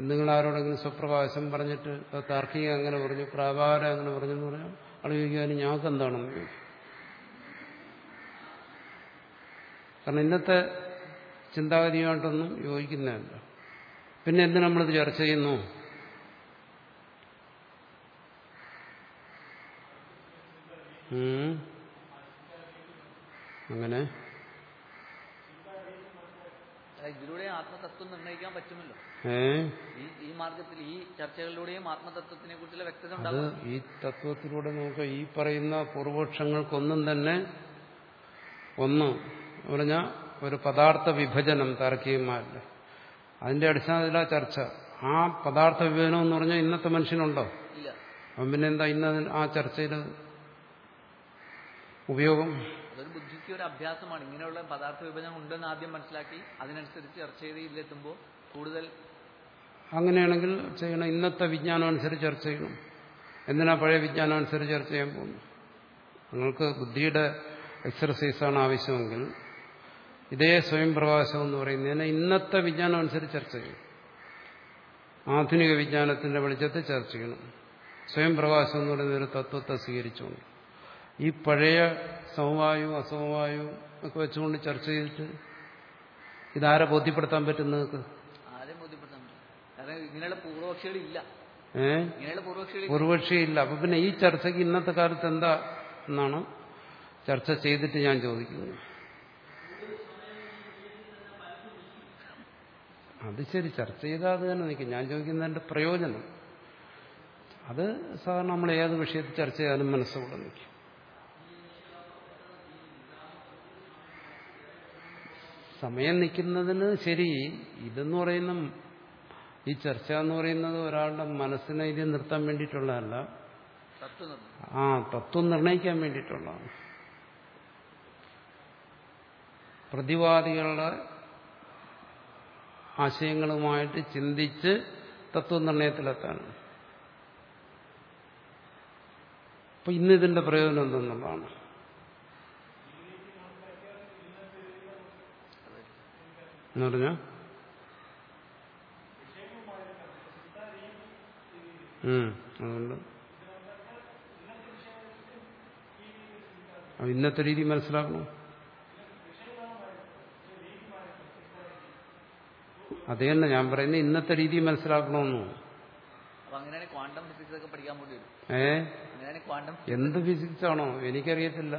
നിങ്ങൾ ആരോടെങ്കിലും സ്വപ്രകാശം പറഞ്ഞിട്ട് താർക്കിക അങ്ങനെ പറഞ്ഞു പ്രാകാരം അങ്ങനെ പറഞ്ഞു എന്ന് പറഞ്ഞാൽ ചോദിക്കാനും ഞങ്ങൾക്ക് എന്താണെന്ന് ചോദിക്കും കാരണം ഇന്നത്തെ ചിന്താഗതിയുമായിട്ടൊന്നും യോജിക്കുന്നതല്ല പിന്നെ എന്ത് നമ്മളിത് ചർച്ച ചെയ്യുന്നു. അങ്ങനെ. ഇതിലൂടെ ആത്മതത്വം നിർണയിക്കാൻ പറ്റുമല്ലോ. ഏ? ഈ മാർഗത്തിൽ ഈ ചർച്ചകളിലൂടെയും ആത്മതത്വത്തിനെ കുറിച്ചുള്ള വ്യക്തത ഈ തത്വത്തിലൂടെ നമുക്ക് ഈ പറയുന്ന പൂർവപക്ഷങ്ങൾക്കൊന്നും തന്നെ ഒന്ന് പറഞ്ഞാൽ ഒരു പദാർത്ഥ വിഭജനം താർക്കികന്മാരുടെ അതിന്റെ അടിസ്ഥാനത്തിലാ ചർച്ച. ആ പദാർത്ഥ വിഭജനം എന്ന് പറഞ്ഞാൽ ഇന്നത്തെ മനുഷ്യനുണ്ടോ? അപ്പം പിന്നെ എന്താ ഇന്ന് ആ ചർച്ചയിൽ ഉപയോഗം? അതൊരു ബുദ്ധിക്ക് ഒരു അഭ്യാസമാണ്. ഇങ്ങനെയുള്ള പദാർത്ഥ വിഭജനം ഉണ്ടെന്ന് ആദ്യം മനസ്സിലാക്കി അതിനനുസരിച്ച് ചർച്ച ചെയ്ത് ഇതിലെത്തുമ്പോൾ കൂടുതൽ അങ്ങനെയാണെങ്കിൽ ചെയ്യണം. ഇന്നത്തെ വിജ്ഞാനം അനുസരിച്ച് ചർച്ച ചെയ്യണം. എന്തിനാ പഴയ വിജ്ഞാനം അനുസരിച്ച് ചർച്ച ചെയ്യാൻ പോകുന്നു നിങ്ങൾക്ക് ബുദ്ധിയുടെ എക്സർസൈസാണ് ആവശ്യമെങ്കിൽ ഇതേ സ്വയം പ്രകാശം എന്ന് പറയുന്നതിനെ ഇന്നത്തെ വിജ്ഞാനം അനുസരിച്ച് ചർച്ച ചെയ്യും. ആധുനിക വിജ്ഞാനത്തിന്റെ വെളിച്ചത്തെ ചർച്ച ചെയ്യണം. സ്വയം പ്രകാശം എന്ന് പറയുന്ന ഒരു തത്വത്തെ സ്വീകരിച്ചുകൊണ്ട്. ഈ പഴയ സമവായു അസമവായു ഒക്കെ വെച്ചുകൊണ്ട് ചർച്ച ചെയ്തിട്ട് ഇതാരെ ബോധ്യപ്പെടുത്താൻ പറ്റും നിങ്ങൾക്ക്? പൂർവക്ഷിയില്ല അപ്പൊ പിന്നെ ഈ ചർച്ചയ്ക്ക് ഇന്നത്തെ കാലത്ത് എന്താ എന്നാണ് ചർച്ച ചെയ്തിട്ട് ഞാൻ ചോദിക്കുന്നത് അത് ശരി ചർച്ച ചെയ്താൽ അത് തന്നെ നിൽക്കും. ഞാൻ ചോദിക്കുന്നതിന്റെ പ്രയോജനം. അത് സാധാരണ നമ്മൾ ഏത് വിഷയത്തിൽ ചർച്ച ചെയ്താലും മനസ്സുകൂടെ നിൽക്കും. സമയം നിൽക്കുന്നതിന് ശരി. ഇതെന്ന് പറയുന്ന ഈ ചർച്ച എന്ന് പറയുന്നത് ഒരാളുടെ മനസ്സിനെ ഇത് നിർത്താൻ വേണ്ടിയിട്ടുള്ളതല്ല. ആ തത്വം നിർണയിക്കാൻ വേണ്ടിയിട്ടുള്ളതാണ്. പ്രതിവാദികളുടെ ആശയങ്ങളുമായിട്ട് ചിന്തിച്ച് തത്വനിർണയത്തിലെത്താണ്. അപ്പൊ ഇന്നിതിന്റെ പ്രയോജനം എന്തെന്നുള്ളതാണ്. എന്ന് പറഞ്ഞ? അതുകൊണ്ട്. ഇന്നത്തെ രീതി മനസ്സിലാക്കണം. അത് തന്നെ ഞാൻ പറയുന്നത് ഇന്നത്തെ രീതി മനസ്സിലാക്കണമെന്നു ഏ? എന്ത് ഫിസിക്സ് ആണോ എനിക്കറിയത്തില്ല.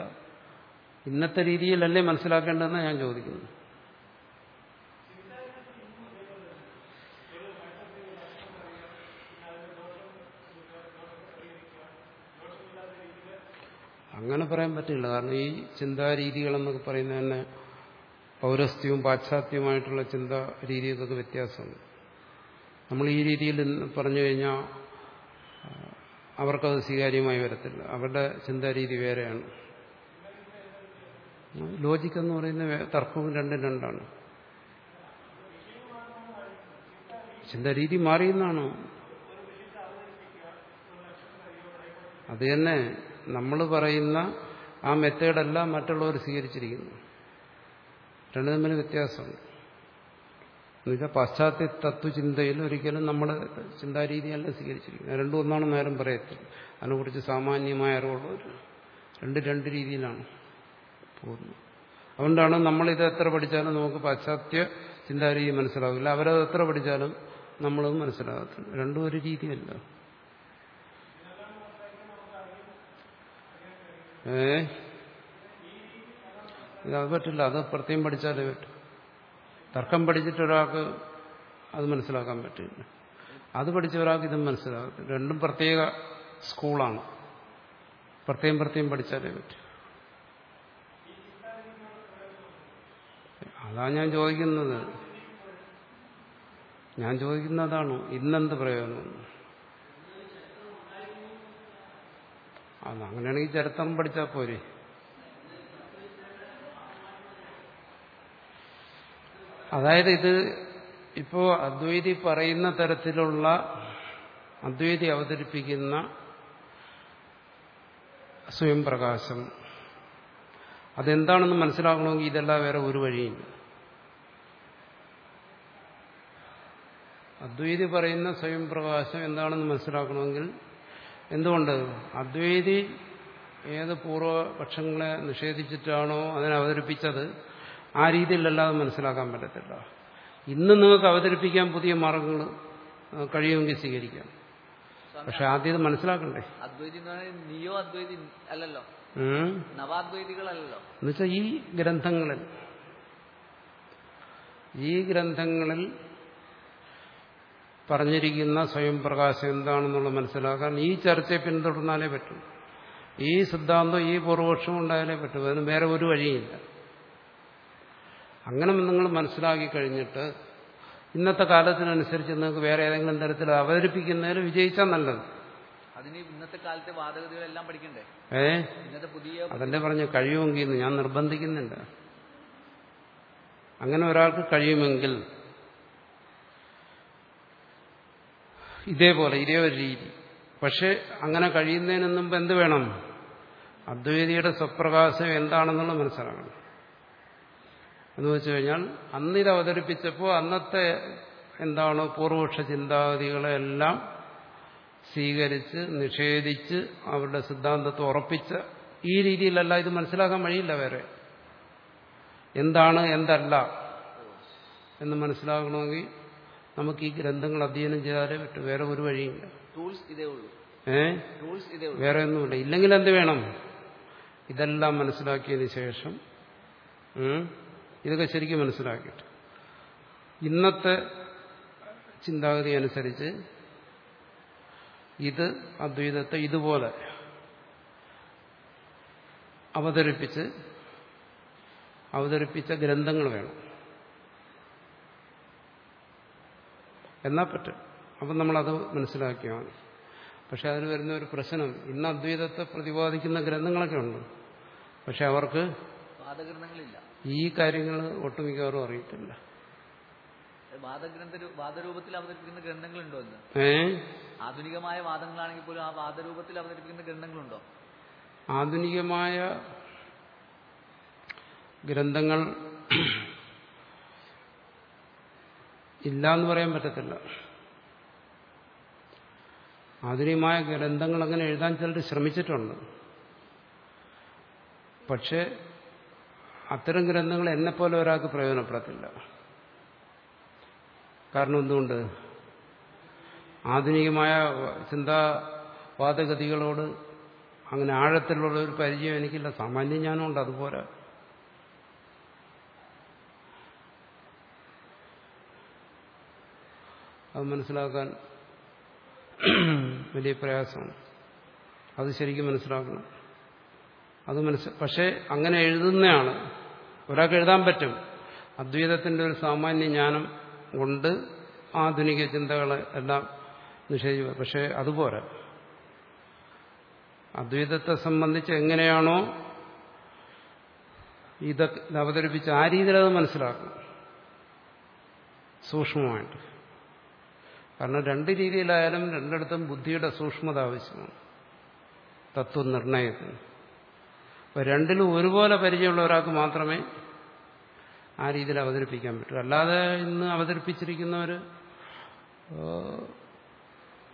ഇന്നത്തെ രീതിയിലല്ലേ മനസ്സിലാക്കേണ്ടതെന്ന് ഞാൻ ചോദിക്കുന്നു അങ്ങനെ പറയാൻ പറ്റില്ല. കാരണം ഈ ചിന്താരീതികളെന്നൊക്കെ പറയുന്നത് തന്നെ പൗരസ്ത്യവും പാശ്ചാത്യവുമായിട്ടുള്ള ചിന്താ രീതികൾക്കൊക്കെ വ്യത്യാസമുണ്ട്. നമ്മൾ ഈ രീതിയിൽ പറഞ്ഞു കഴിഞ്ഞാൽ അവർക്കത് സ്വീകാര്യമായി വരത്തില്ല. അവരുടെ ചിന്താരീതി വേറെയാണ്. ലോജിക് എന്ന് പറയുന്ന തർക്കവും രണ്ടും രണ്ടാണ്. ചിന്താരീതി മാറിയെന്നാണ് അത് തന്നെ നമ്മൾ പറയുന്ന ആ മെത്തേഡല്ല മറ്റുള്ളവർ സ്വീകരിച്ചിരിക്കുന്നു. രണ്ടു തമ്മിൽ വ്യത്യാസമുണ്ട്. എന്നുവെച്ചാൽ പാശ്ചാത്യ തത്വചിന്തയിൽ ഒരിക്കലും നമ്മുടെ ചിന്താരീതിയല്ല സ്വീകരിച്ചിരിക്കുന്നത്. രണ്ടും ഒന്നാണെന്ന് നേരം പറയത്തില്ല. അതിനെക്കുറിച്ച് സാമാന്യമായ അറിവുള്ളവർ രണ്ട് രണ്ട് രീതിയിലാണ് പോകുന്നത്. അതുകൊണ്ടാണ് നമ്മളിത് എത്ര പഠിച്ചാലും നമുക്ക് പാശ്ചാത്യ ചിന്താരീതി മനസ്സിലാവില്ല. അവരത് എത്ര പഠിച്ചാലും നമ്മളത് മനസ്സിലാകത്തില്ല. രണ്ടും ഒരു രീതിയല്ല. ഏ? ഇത് അത് പറ്റില്ല അത് പ്രത്യേകം പഠിച്ചാലേ പറ്റും. തർക്കം പഠിച്ചിട്ട് ഒരാൾക്ക് അത് മനസ്സിലാക്കാൻ പറ്റില്ല. അത് പഠിച്ച ഒരാൾക്ക് ഇതും മനസ്സിലാകും രണ്ടും പ്രത്യേക സ്കൂളാണ്. പ്രത്യേകം പ്രത്യേകം പഠിച്ചാലേ പറ്റും. അതാ ഞാൻ ചോദിക്കുന്നത്. ഞാൻ ചോദിക്കുന്നതാണ് ഇന്നെന്ത് പ്രയോജനം? അത് അങ്ങനെയാണെങ്കിൽ ചരിത്രം പഠിച്ചാൽ പോരെ. അതായത് ഇത് ഇപ്പോ അദ്വൈതി പറയുന്ന തരത്തിലുള്ള അദ്വൈതി അവതരിപ്പിക്കുന്ന സ്വയം പ്രകാശം അതെന്താണെന്ന് മനസ്സിലാക്കണമെങ്കിൽ ഇതെല്ലാം വേറെ ഒരു വഴിയില്ല. അദ്വൈതി പറയുന്ന സ്വയം പ്രകാശം എന്താണെന്ന് മനസ്സിലാക്കണമെങ്കിൽ എന്തുകൊണ്ട്? അദ്വൈതി ഏത് പൂർവപക്ഷങ്ങളെ നിഷേധിച്ചിട്ടാണോ അതിനെ അവതരിപ്പിച്ചത്? ആ രീതിയിലല്ലാതെ മനസ്സിലാക്കാൻ പറ്റത്തില്ല. ഇന്ന് നിങ്ങൾക്ക് അവതരിപ്പിക്കാൻ പുതിയ മാർഗങ്ങൾ കഴിയുമെങ്കിൽ സ്വീകരിക്കാം. പക്ഷെ ആദ്യം ഇത് മനസ്സിലാക്കണ്ടേ? നിയോ അദ്വൈതി അല്ലല്ലോ? നവാദ്വൈതികളല്ലോ എന്നുവെച്ചാൽ ഈ ഗ്രന്ഥങ്ങളിൽ ഈ ഗ്രന്ഥങ്ങളിൽ പറഞ്ഞിരിക്കുന്ന സ്വയം പ്രകാശം എന്താണെന്നുള്ള മനസ്സിലാക്കാൻ ഈ ചർച്ചയെ പിന്തുടർന്നാലേ പറ്റൂ. ഈ സിദ്ധാന്തം ഈ പൂർവപക്ഷം ഉണ്ടായാലേ പറ്റൂ. അതിന് വേറെ ഒരു വഴിയില്ല. അങ്ങനെ നിങ്ങൾ മനസ്സിലാക്കി കഴിഞ്ഞിട്ട് ഇന്നത്തെ കാലത്തിനനുസരിച്ച് നിങ്ങൾക്ക് വേറെ ഏതെങ്കിലും തരത്തിൽ അവതരിപ്പിക്കുന്നതിൽ വിജയിച്ചാൽ നല്ലത്. അതിന് ഇന്നത്തെ കാലത്തെ വാദഗതികളെല്ലാം പഠിക്കണ്ടേ? ഏ? ഇന്നത്തെ പുതിയ അതല്ലേ പറഞ്ഞു കഴിയുമെങ്കിൽ ഞാൻ നിർബന്ധിക്കുന്നുണ്ട്. അങ്ങനെ ഒരാൾക്ക് കഴിയുമെങ്കിൽ ഇതേപോലെ ഇതേ ഒരു രീതി. പക്ഷെ അങ്ങനെ കഴിയുന്നതിന് മുമ്പ് എന്ത് വേണം? അദ്വൈതിയുടെ സ്വപ്രകാശം എന്താണെന്നുള്ള മനസ്സിലാക്കണം എന്ന് വെച്ച് കഴിഞ്ഞാൽ അന്ന് ഇത് അവതരിപ്പിച്ചപ്പോൾ അന്നത്തെ എന്താണ് പൂർവപക്ഷ ചിന്താഗതികളെല്ലാം സ്വീകരിച്ച് നിഷേധിച്ച് അവരുടെ സിദ്ധാന്തത്തെ ഉറപ്പിച്ച ഈ രീതിയിലല്ല ഇത് മനസ്സിലാക്കാൻ വഴിയില്ല വേറെ. എന്താണ് എന്തല്ല എന്ന് മനസ്സിലാക്കണമെങ്കിൽ നമുക്ക് ഈ ഗ്രന്ഥങ്ങൾ അധ്യയനം ചെയ്താലേ പറ്റൂ. വേറെ ഒരു വഴിയില്ല. ടൂൾസ് ഇതേ ഉള്ളൂ. ഏ? ടൂൾസ് ഇതേ ഉള്ളൂ. വേറെ ഒന്നുമില്ല. ഇല്ലെങ്കിൽ എന്ത് വേണം? ഇതെല്ലാം മനസ്സിലാക്കിയതിന് ശേഷം ഇതൊക്കെ ശരിക്കും മനസ്സിലാക്കിയിട്ട്. ഇന്നത്തെ ചിന്താഗതി അനുസരിച്ച് ഇത് അദ്വൈതത്തെ ഇതുപോലെ അവതരിപ്പിച്ച് അവതരിപ്പിച്ച ഗ്രന്ഥങ്ങൾ വേണം. എന്നാ പറ്റും. അപ്പം നമ്മളത് മനസ്സിലാക്കിയാൽ മതി. പക്ഷെ അതിന് വരുന്ന ഒരു പ്രശ്നം ഇന്ന് അദ്വൈതത്തെ പ്രതിപാദിക്കുന്ന ഗ്രന്ഥങ്ങളൊക്കെ ഉണ്ട്. പക്ഷെ അവർക്ക് വാദഗ്രന്ഥങ്ങളില്ല ഈ കാര്യങ്ങൾ ഒട്ടുമിക്കവരും അറിയത്തില്ല. വാദരൂപത്തിൽ അവതരിപ്പിക്കുന്ന ഗ്രന്ഥങ്ങളുണ്ടോ എന്ന് ആധുനികമായ വാദങ്ങളാണെങ്കിൽ പോലും ആ വാദരൂപത്തിൽ അവതരിപ്പിക്കുന്ന ഗ്രന്ഥങ്ങളുണ്ടോ? ആധുനികമായ ഗ്രന്ഥങ്ങൾ ഇല്ല എന്ന് പറയാൻ പറ്റത്തില്ല. ആധുനികമായ ഗ്രന്ഥങ്ങൾ അങ്ങനെ എഴുതാൻ ചിലർ ശ്രമിച്ചിട്ടുണ്ട്. പക്ഷെ അത്തരം ഗ്രന്ഥങ്ങൾ എന്നെപ്പോലെ ഒരാൾക്ക് പ്രയോജനപ്പെടത്തില്ല. കാരണം എന്തുകൊണ്ട്? ആധുനികമായ ചിന്താവാദഗതികളോട് അങ്ങനെ ആഴത്തിലുള്ള ഒരു പരിചയം എനിക്കില്ല. സാമാന്യ ജ്ഞാനമുണ്ട് അതുപോലെ. അത് മനസ്സിലാക്കാൻ വലിയ പ്രയാസമാണ്. അത് ശരിക്കും മനസ്സിലാക്കണം. അത് മനസ്സ് പക്ഷേ അങ്ങനെ എഴുതുന്നയാണ് ഒരാൾക്ക് എഴുതാൻ പറ്റും. അദ്വൈതത്തിന്റെ ഒരു സാമാന്യ ജ്ഞാനം കൊണ്ട് ആധുനിക ചിന്തകളെ എല്ലാം നിഷേധിക്കുക പക്ഷേ അതുപോലെ അദ്വൈതത്തെ സംബന്ധിച്ച് എങ്ങനെയാണോ ഇതൊക്കെ അവതരിപ്പിച്ച് ആ രീതിയിൽ അത് മനസ്സിലാക്കും. സൂക്ഷ്മമായിട്ട്. കാരണം രണ്ട് രീതിയിലായാലും രണ്ടിടത്തും ബുദ്ധിയുടെ സൂക്ഷ്മത ആവശ്യമാണ്. തത്വനിർണയത്തിന്. രണ്ടിലും ഒരുപോലെ പരിചയമുള്ള ഒരാൾക്ക് മാത്രമേ ആ രീതിയിൽ അവതരിപ്പിക്കാൻ പറ്റൂ. അല്ലാതെ ഇന്ന് അവതരിപ്പിച്ചിരിക്കുന്നവർ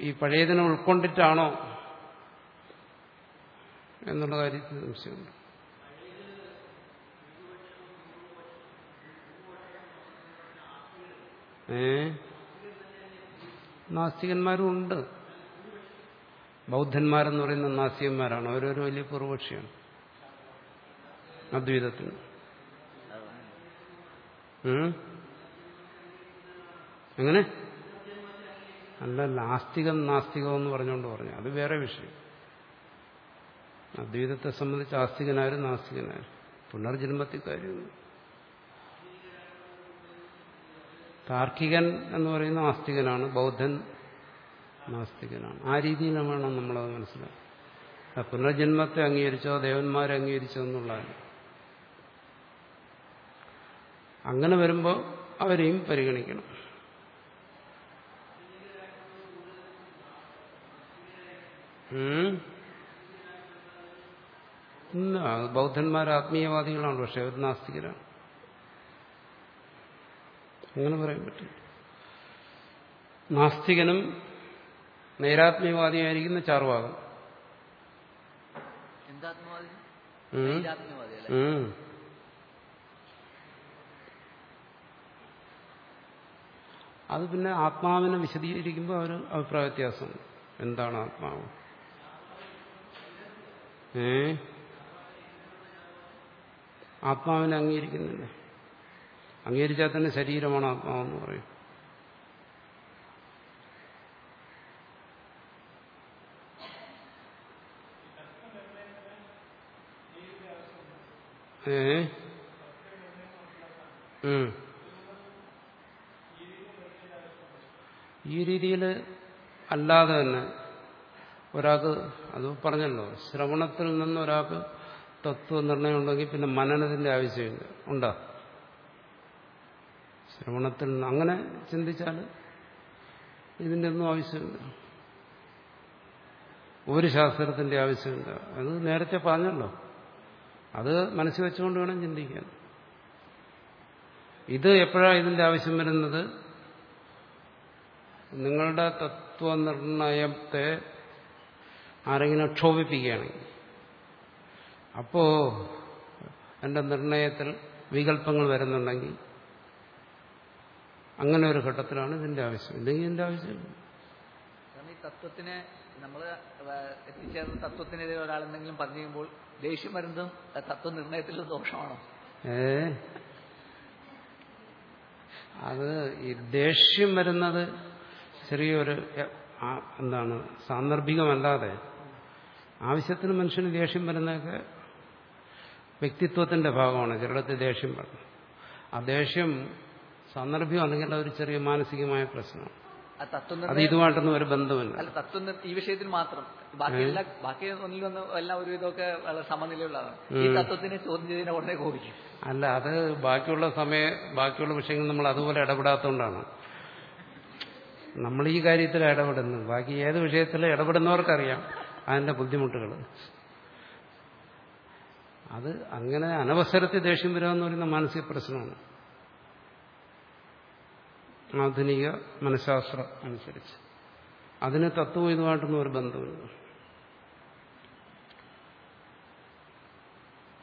ഈ പഴയതിനെ ഉൾക്കൊണ്ടിട്ടാണോ എന്നുള്ള കാര്യത്തിൽ സംശയമുണ്ട്. ഏ? നാസ്തികന്മാരും ഉണ്ട്. ബൗദ്ധന്മാരെന്ന് പറയുന്ന നാസ്തികന്മാരാണ്. അവരൊരു വലിയ പൂർവപക്ഷിയാണ് അദ്വൈതത്തിന്? എങ്ങനെ? അല്ല നാസ്തികം നാസ്തികം എന്ന് പറഞ്ഞുകൊണ്ട് പറഞ്ഞു. അത് വേറെ വിഷയം. അദ്വൈതത്തെ സംബന്ധിച്ച് ആസ്തികനായാലും നാസ്തികനായാലും പുനർജന്മത്തിൽ കാര്യമൊന്നും താർക്കികൻ എന്ന് പറയുന്ന ആസ്തികനാണ് ബൗദ്ധൻ നാസ്തികനാണ്. ആ രീതിയിൽ വേണം നമ്മളത് മനസ്സിലാക്കുക പുനർജന്മത്തെ അംഗീകരിച്ചോ ദേവന്മാരെ അംഗീകരിച്ചോ എന്നുള്ളതല്ല. അങ്ങനെ വരുമ്പോൾ അവരെയും പരിഗണിക്കണം. ബൗദ്ധന്മാർ ആത്മീയവാദികളാണ് പക്ഷെ അവർ നാസ്തികരാണ്. അങ്ങനെ പറയാൻ പറ്റില്ല. നാസ്തികനും നൈരാത്മ്യവാദിയായിരിക്കുന്ന ചാർവാകം. അത് പിന്നെ ആത്മാവിനെ വിശദീകരിക്കുമ്പോൾ അവർ അഭിപ്രായ വ്യത്യാസം. എന്താണ് ആത്മാവ്? ഏ? ആത്മാവിനെ അംഗീകരിക്കുന്നില്ല. അംഗീകരിച്ചാൽ തന്നെ ശരീരമാണ് ആത്മാവെന്ന് പറയും. ഏ? ഈ രീതിയിൽ അല്ലാതെ തന്നെ ഒരാൾക്ക് അത് പറഞ്ഞല്ലോ ശ്രവണത്തിൽ നിന്ന് ഒരാൾക്ക് തത്വനിർണയം ഉണ്ടെങ്കിൽ പിന്നെ മനനത്തിന്റെ ആവശ്യമില്ല ഉണ്ടോ? ശ്രവണത്തിൽ നിന്ന് അങ്ങനെ ചിന്തിച്ചാൽ ഇതിന്റെ ഒന്നും ആവശ്യമില്ല. ഒരു ശാസ്ത്രത്തിന്റെ ആവശ്യമില്ല. അത് നേരത്തെ പറഞ്ഞല്ലോ. അത് മനസ്സിൽ വെച്ചുകൊണ്ട് വേണം ചിന്തിക്കാൻ. ഇത് എപ്പോഴാണ് ഇതിന്റെ ആവശ്യം വരുന്നത്? നിങ്ങളുടെ തത്വനിർണയത്തെ ആരെങ്കിലും ക്ഷോഭിപ്പിക്കുകയാണെങ്കിൽ അപ്പോ എന്റെ നിർണയത്തിൽ വികല്പങ്ങൾ വരുന്നുണ്ടെങ്കിൽ അങ്ങനെ ഒരു ഘട്ടത്തിലാണ് ഇതിന്റെ ആവശ്യം. ഇല്ലെങ്കിൽ ഇതിന്റെ ആവശ്യമില്ല ഈ തത്വത്തിനെ നമ്മൾ എത്തിച്ചേർന്ന തത്വത്തിനെതിരെ ഒരാൾ എന്തെങ്കിലും പറഞ്ഞു കഴിയുമ്പോൾ ദേഷ്യം വരുന്നതും തത്വനിർണയത്തിൽ ദോഷമാണോ? ഏ? അത് ഈ ദേഷ്യം വരുന്നത് ചെറിയൊരു എന്താണ് സാന്ദർഭികമല്ലാതെ ആവശ്യത്തിന് മനുഷ്യന് ദേഷ്യം വരുന്നതൊക്കെ വ്യക്തിത്വത്തിന്റെ ഭാഗമാണ് ചിലടത്ത് ദേഷ്യം വരണം ആ ദേഷ്യം സാന്ദർഭ്യം അല്ലെങ്കിൽ ഒരു ചെറിയ മാനസികമായ പ്രശ്നമാണ്. അത് ഇതുമായിട്ടൊന്നും ഒരു ബന്ധമില്ല അല്ല തത്വം ഈ വിഷയത്തിൽ മാത്രം. ബാക്കി എല്ലാ ബാക്കി ഒന്നിൽ വന്ന് എല്ലാം ഒരു ഇതൊക്കെ വളരെ സമനിലയുള്ളതാണ്. ഈ തത്വത്തിനെ ചോദ്യം ചെയ്തതിനെ ഉടനെ കോപിക്കും. അല്ല അത് ബാക്കിയുള്ള സമയ ബാക്കിയുള്ള വിഷയങ്ങൾ നമ്മൾ അതുപോലെ ഇടപെടാത്തതുകൊണ്ടാണ്. നമ്മൾ ഈ കാര്യത്തിൽ ഇടപെടുന്നു ബാക്കി ഏത് വിഷയത്തിൽ ഇടപെടുന്നവർക്കറിയാം അതിന്റെ ബുദ്ധിമുട്ടുകൾ അത് അങ്ങനെ അനവസരത്തിൽ ദേഷ്യം വരിക എന്ന് പറയുന്ന മാനസിക പ്രശ്നമാണ്. ആധുനിക മനഃശാസ്ത്രം അനുസരിച്ച്. അതിന് തത്വം ഇതുമായിട്ടൊന്നും ഒരു ബന്ധമില്ല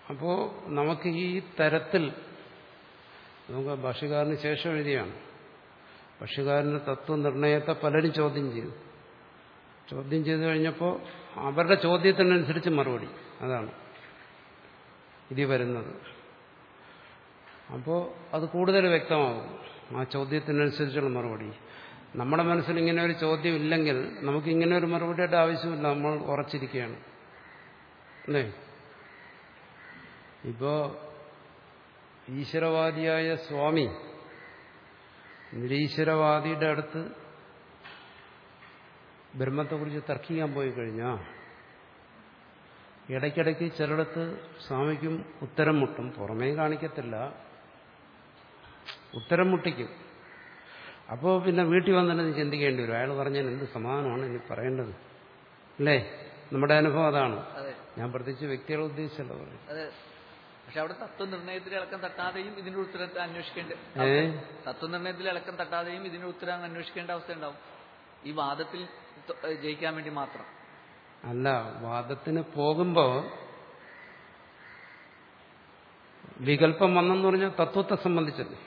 അപ്പോ നമുക്ക് ഈ തരത്തിൽ നമുക്ക് ഭാഷകാരന് ശേഷം എഴുതിയാണ്. ഭാഷ്യകാരന്റെ തത്വനിർണയത്തെ പലരും ചോദ്യം ചെയ്തു ചോദ്യം ചെയ്തു കഴിഞ്ഞപ്പോൾ അവരുടെ ചോദ്യത്തിനനുസരിച്ച് മറുപടി. അതാണ് ഇതി വരുന്നത്. അപ്പോൾ അത് കൂടുതൽ വ്യക്തമാകും. ആ ചോദ്യത്തിനനുസരിച്ചുള്ള മറുപടി. നമ്മുടെ മനസ്സിൽ ഇങ്ങനെ ഒരു ചോദ്യം ഇല്ലെങ്കിൽ നമുക്ക് ഇങ്ങനെ ഒരു മറുപടിയുടെ ആവശ്യമില്ല. നമ്മൾ ഉറച്ചിരിക്കുകയാണ്. അല്ലേ? ഇപ്പോ ഈശ്വരവാദിയായ സ്വാമി നിരീശ്വരവാദിയുടെ അടുത്ത് ബ്രഹ്മത്തെക്കുറിച്ച് തർക്കിക്കാൻ പോയി കഴിഞ്ഞാൽ ഇടയ്ക്കിടയ്ക്ക് ചിലയിടത്ത് സ്വാമിക്കും ഉത്തരം മുട്ടും. പുറമേ കാണിക്കത്തില്ല. ഉത്തരം മുട്ടിക്കും. അപ്പോൾ പിന്നെ വീട്ടിൽ വന്നിട്ട് ചിന്തിക്കേണ്ടി വരും. അയാൾ പറഞ്ഞാൽ എന്ത് സമാധാനമാണ് ഇനി പറയേണ്ടത്? അല്ലേ? നമ്മുടെ അനുഭവം അതാണ്. ഞാൻ പ്രത്യേകിച്ച് വ്യക്തികളെ ഉദ്ദേശിച്ചല്ലോ പറയും. പക്ഷെ അവിടെ തത്വനിർണയത്തിൽ ഇളക്കം തട്ടാതെയും ഇതിന്റെ ഉത്തരത്തെ അന്വേഷിക്കേണ്ട തത്വനിർണയത്തിൽ ഇളക്കം തട്ടാതെയും ഇതിന്റെ ഉത്തരം അന്വേഷിക്കേണ്ട അവസ്ഥ ഉണ്ടാവും. ഈ വാദത്തിൽ ജയിക്കാൻ വേണ്ടി മാത്രം. അല്ല വാദത്തിന് പോകുമ്പോ വികല്പം വന്നെന്ന് പറഞ്ഞാൽ തത്വത്തെ സംബന്ധിച്ചല്ലേ?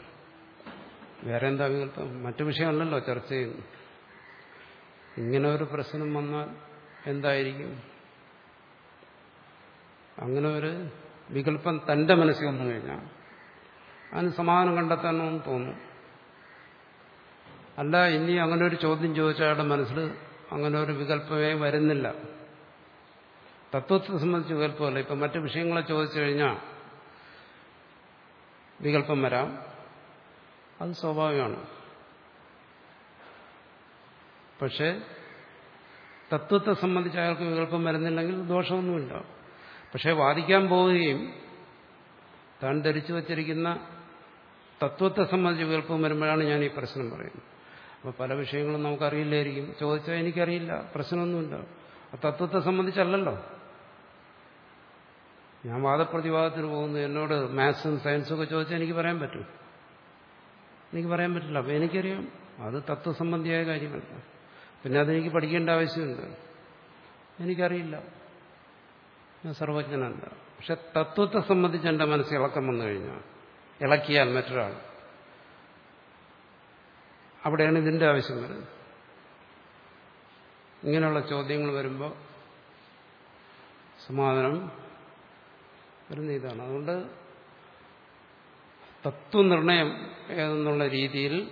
വേറെ എന്താ വികല്പം മറ്റു വിഷയമല്ലല്ലോ ചർച്ച ചെയ്യുന്നു ഇങ്ങനെ ഒരു പ്രശ്നം വന്നാൽ എന്തായിരിക്കും? അങ്ങനെ ഒരു വികല്പം തന്റെ മനസ്സിൽ വന്നു കഴിഞ്ഞാൽ അതിന് സമാധാനം കണ്ടെത്താനൊന്നും തോന്നും. അല്ല ഇനി അങ്ങനെ ഒരു ചോദ്യം ചോദിച്ചാൽ അയാളുടെ മനസ്സിൽ അങ്ങനെ ഒരു വികല്പമേ വരുന്നില്ല. തത്വത്തെ സംബന്ധിച്ച് വികല്പമല്ല ഇപ്പം മറ്റു വിഷയങ്ങളെ ചോദിച്ചു കഴിഞ്ഞാൽ വികല്പം വരാം. അത് സ്വാഭാവികമാണ്. പക്ഷേ തത്വത്തെ സംബന്ധിച്ച് അയാൾക്ക് വികല്പം വരുന്നില്ലെങ്കിൽ ദോഷമൊന്നുമില്ല. പക്ഷേ വാദിക്കാൻ പോവുകയും താൻ ധരിച്ചു വച്ചിരിക്കുന്ന തത്വത്തെ സംബന്ധിച്ച് വീർപ്പം വരുമ്പോഴാണ് ഞാൻ ഈ പ്രശ്നം പറയുന്നത്. അപ്പോൾ പല വിഷയങ്ങളും നമുക്കറിയില്ലായിരിക്കും. ചോദിച്ചാൽ എനിക്കറിയില്ല. പ്രശ്നമൊന്നുമില്ല. തത്വത്തെ സംബന്ധിച്ചല്ലല്ലോ. ഞാൻ വാദപ്രതിവാദത്തിന് പോകുന്നു എന്നോട് മാത്സും സയൻസും ഒക്കെ ചോദിച്ചാൽ എനിക്ക് പറയാൻ പറ്റും. എനിക്ക് പറയാൻ പറ്റില്ല. അപ്പം എനിക്കറിയാം. അത് തത്വസംബന്ധിയായ കാര്യമല്ല. പിന്നെ അതെനിക്ക് പഠിക്കേണ്ട ആവശ്യമുണ്ട് എനിക്കറിയില്ല. സർവജ്ഞനല്ല. പക്ഷെ തത്വത്തെ സംബന്ധിച്ച് എന്റെ മനസ്സിൽ ഇളക്കം വന്നു കഴിഞ്ഞാൽ ഇളക്കിയാൽ മറ്റൊരാൾ. അവിടെയാണ് ഇതിന്റെ ആവശ്യം വരുന്നത്. ഇങ്ങനെയുള്ള ചോദ്യങ്ങൾ വരുമ്പോൾ സമാധാനം വരുന്ന ഇതാണ്. അതുകൊണ്ട് തത്വനിർണയം എന്നുള്ള രീതിയിൽ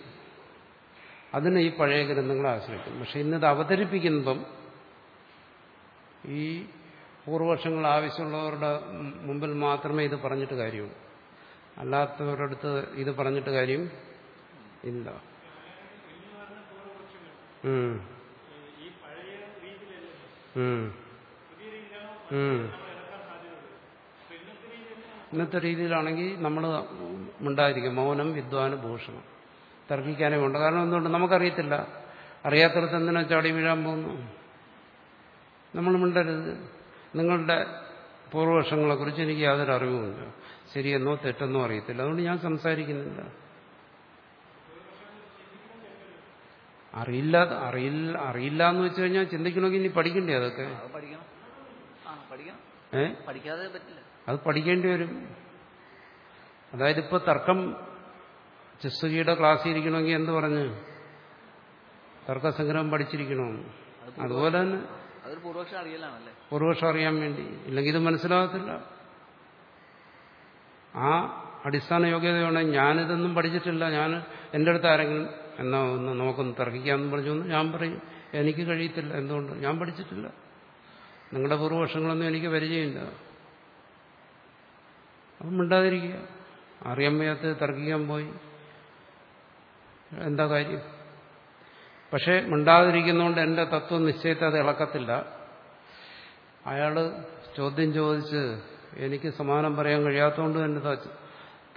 അതിനെ ഈ പഴയ ഗ്രന്ഥങ്ങളെ ആശ്രയിക്കും പക്ഷെ ഇന്നത് അവതരിപ്പിക്കുമ്പം ഈ പൂർവപക്ഷങ്ങൾ ആവശ്യമുള്ളവരുടെ മുമ്പിൽ മാത്രമേ ഇത് പറഞ്ഞിട്ട് കാര്യമുള്ളൂ. അല്ലാത്തവരുടെ അടുത്ത് ഇത് പറഞ്ഞിട്ട് കാര്യം ഇല്ല. ഇന്നത്തെ രീതിയിലാണെങ്കിൽ നമ്മൾ ഉണ്ടായിരിക്കും മൗനം വിദ്വാന് ഭൂഷണം. തർക്കിക്കാനേ ഉണ്ട് കാരണം എന്തുകൊണ്ട്? നമുക്കറിയത്തില്ല. അറിയാത്തടത്ത് എന്തിനാ ചാടി വീഴാൻ പോകുന്നു? നമ്മൾ മിണ്ടരുത്. നിങ്ങളുടെ പൂർവപക്ഷങ്ങളെക്കുറിച്ച് എനിക്ക് യാതൊരു അറിവുമില്ല. ശരിയെന്നോ തെറ്റെന്നോ അറിയത്തില്ല. അതുകൊണ്ട് ഞാൻ സംസാരിക്കുന്നില്ല. അറിയില്ല അറിയില്ല അറിയില്ല എന്ന് വെച്ച് കഴിഞ്ഞാൽ ചിന്തിക്കണമെങ്കിൽ ഇനി പഠിക്കണ്ടേ അതൊക്കെ? അത് പഠിക്കേണ്ടി വരും. അതായത് ഇപ്പൊ തർക്കം ചിസ്തുജിയുടെ ക്ലാസ് ഇരിക്കണമെങ്കിൽ എന്ത് പറഞ്ഞ്? തർക്കസംഗ്രഹം പഠിച്ചിരിക്കണമെന്ന് അതുപോലെ തന്നെ. പൂർവക്ഷം അറിയലാണല്ലേ? പൂർവക്ഷം അറിയാൻ വേണ്ടി. ഇല്ലെങ്കിൽ ഇത് മനസ്സിലാകത്തില്ല. ആ അടിസ്ഥാന യോഗ്യതയാണ് ഞാനിതൊന്നും പഠിച്ചിട്ടില്ല. ഞാൻ എന്റെ അടുത്ത് ആരെങ്കിലും എന്നാ ഒന്ന് നമുക്കൊന്ന് തർക്കിക്കാമെന്ന് പറഞ്ഞു ഞാൻ പറയും. എനിക്ക് കഴിയത്തില്ല. എന്തുകൊണ്ട്? ഞാൻ പഠിച്ചിട്ടില്ല. നിങ്ങളുടെ പൂർവപക്ഷങ്ങളൊന്നും എനിക്ക് പരിചയമില്ല. അപ്പം മിണ്ടാതിരിക്കുക. അറിയാൻ വയ്യാത്ത തർക്കിക്കാൻ പോയി. എന്താ കാര്യം? പക്ഷെ മിണ്ടാതിരിക്കുന്നതുകൊണ്ട് തത്വം തത്വനിശ്ചയത്തെ അത് ഇളക്കത്തില്ല. അയാൾ ചോദ്യം ചോദിച്ച് എനിക്ക് സമാനം പറയാൻ കഴിയാത്തതുകൊണ്ട് എന്റെ ത-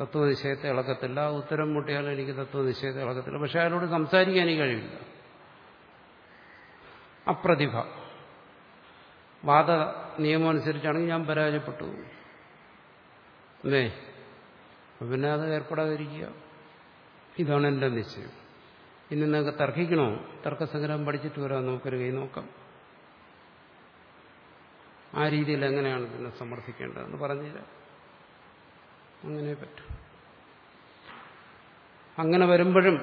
തത്വനിശ്ചയത്തെ ഇളക്കത്തില്ല. ഉത്തരം മുട്ടിയാൽ എനിക്ക് തത്വനിശ്ചയത്തെ ഇളക്കത്തില്ല. പക്ഷെ അയാളോട് സംസാരിക്കാൻ എനിക്ക് കഴിയില്ല. അപ്രതിഭ. വാദ നിയമം അനുസരിച്ചാണെങ്കിൽ ഞാൻ പരാജയപ്പെട്ടു. അല്ലേ പിന്നെ അത് ഏർപ്പെടാതിരിക്കുക. ഇതാണ് എന്റെ നിശ്ചയം. ഇനി നിങ്ങൾക്ക് തർക്കിക്കണോ? തർക്കസംഗ്രഹം പഠിച്ചിട്ട് വരാം നമുക്കൊരു കൈ നോക്കാം. ആ രീതിയിൽ എങ്ങനെയാണ് ഇതിനെ സമർത്ഥിക്കേണ്ടതെന്ന് പറഞ്ഞുതരാം അങ്ങനെ പറ്റും. അങ്ങനെ വരുമ്പോഴും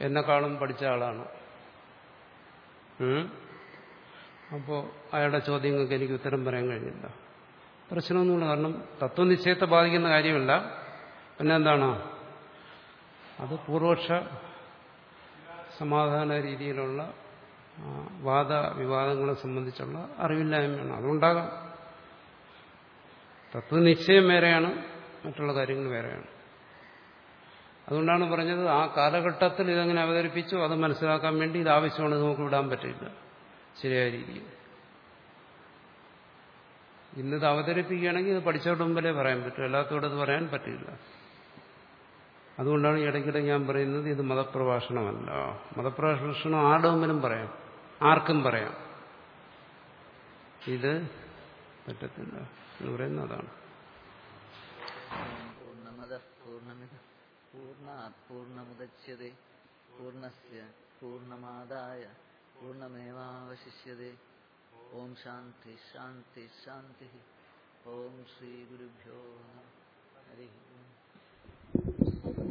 എന്നെക്കാളും പഠിച്ച ആളാണ്. അപ്പോൾ അയാളുടെ ചോദ്യങ്ങൾക്ക് എനിക്ക് ഉത്തരം പറയാൻ കഴിഞ്ഞില്ല. പ്രശ്നമൊന്നുമില്ല കാരണം തത്വനിശ്ചയത്തെ ബാധിക്കുന്ന കാര്യമല്ല. പിന്നെ എന്താണ് അത് പൂർവക്ഷ സമാധാന രീതിയിലുള്ള വാദവിവാദങ്ങളെ വാദ വിവാദങ്ങളെ സംബന്ധിച്ചുള്ള അറിവില്ലായ്മയാണ്. അതുണ്ടാകാം. തത്വനിശ്ചയം വേറെയാണ് മറ്റുള്ള കാര്യങ്ങൾ വേറെയാണ്. അതുകൊണ്ടാണ് പറഞ്ഞത് ആ കാലഘട്ടത്തിൽ ഇതെങ്ങനെ അവതരിപ്പിച്ചു അത് മനസ്സിലാക്കാൻ വേണ്ടി ഇത് ആവശ്യമാണ് നമുക്ക് വിടാൻ പറ്റില്ല. ശരിയായ രീതിയിൽ. ഇന്നിത് അവതരിപ്പിക്കുകയാണെങ്കിൽ ഇത് പഠിച്ചോട്ട് പറയാൻ പറ്റും. അല്ലാത്തോടെ അത് പറയാൻ പറ്റില്ല. അതുകൊണ്ടാണ് ഇടയ്ക്കിടെ ഞാൻ പറയുന്നത് ഇത് മതപ്രഭാഷണമല്ല. മതപ്രഭാഷണം ആരുടെ പറയാം? ആർക്കും പറയാം. ഇത് പറ്റത്തില്ല. എന്ന് പറയുന്ന അതാണ്. പൂർണമത പൂർണമിത പൂർണാത് പൂർണമുദച്യത്തെ പൂർണസ്യ പൂർണമാദായ പൂർണമേവാവശിഷ്യത്തെ ഓം ശാന്തി ശാന്തി ശാന്തി. ഓം ശ്രീ ഗുരുഭ്യോ ഹരി ഓം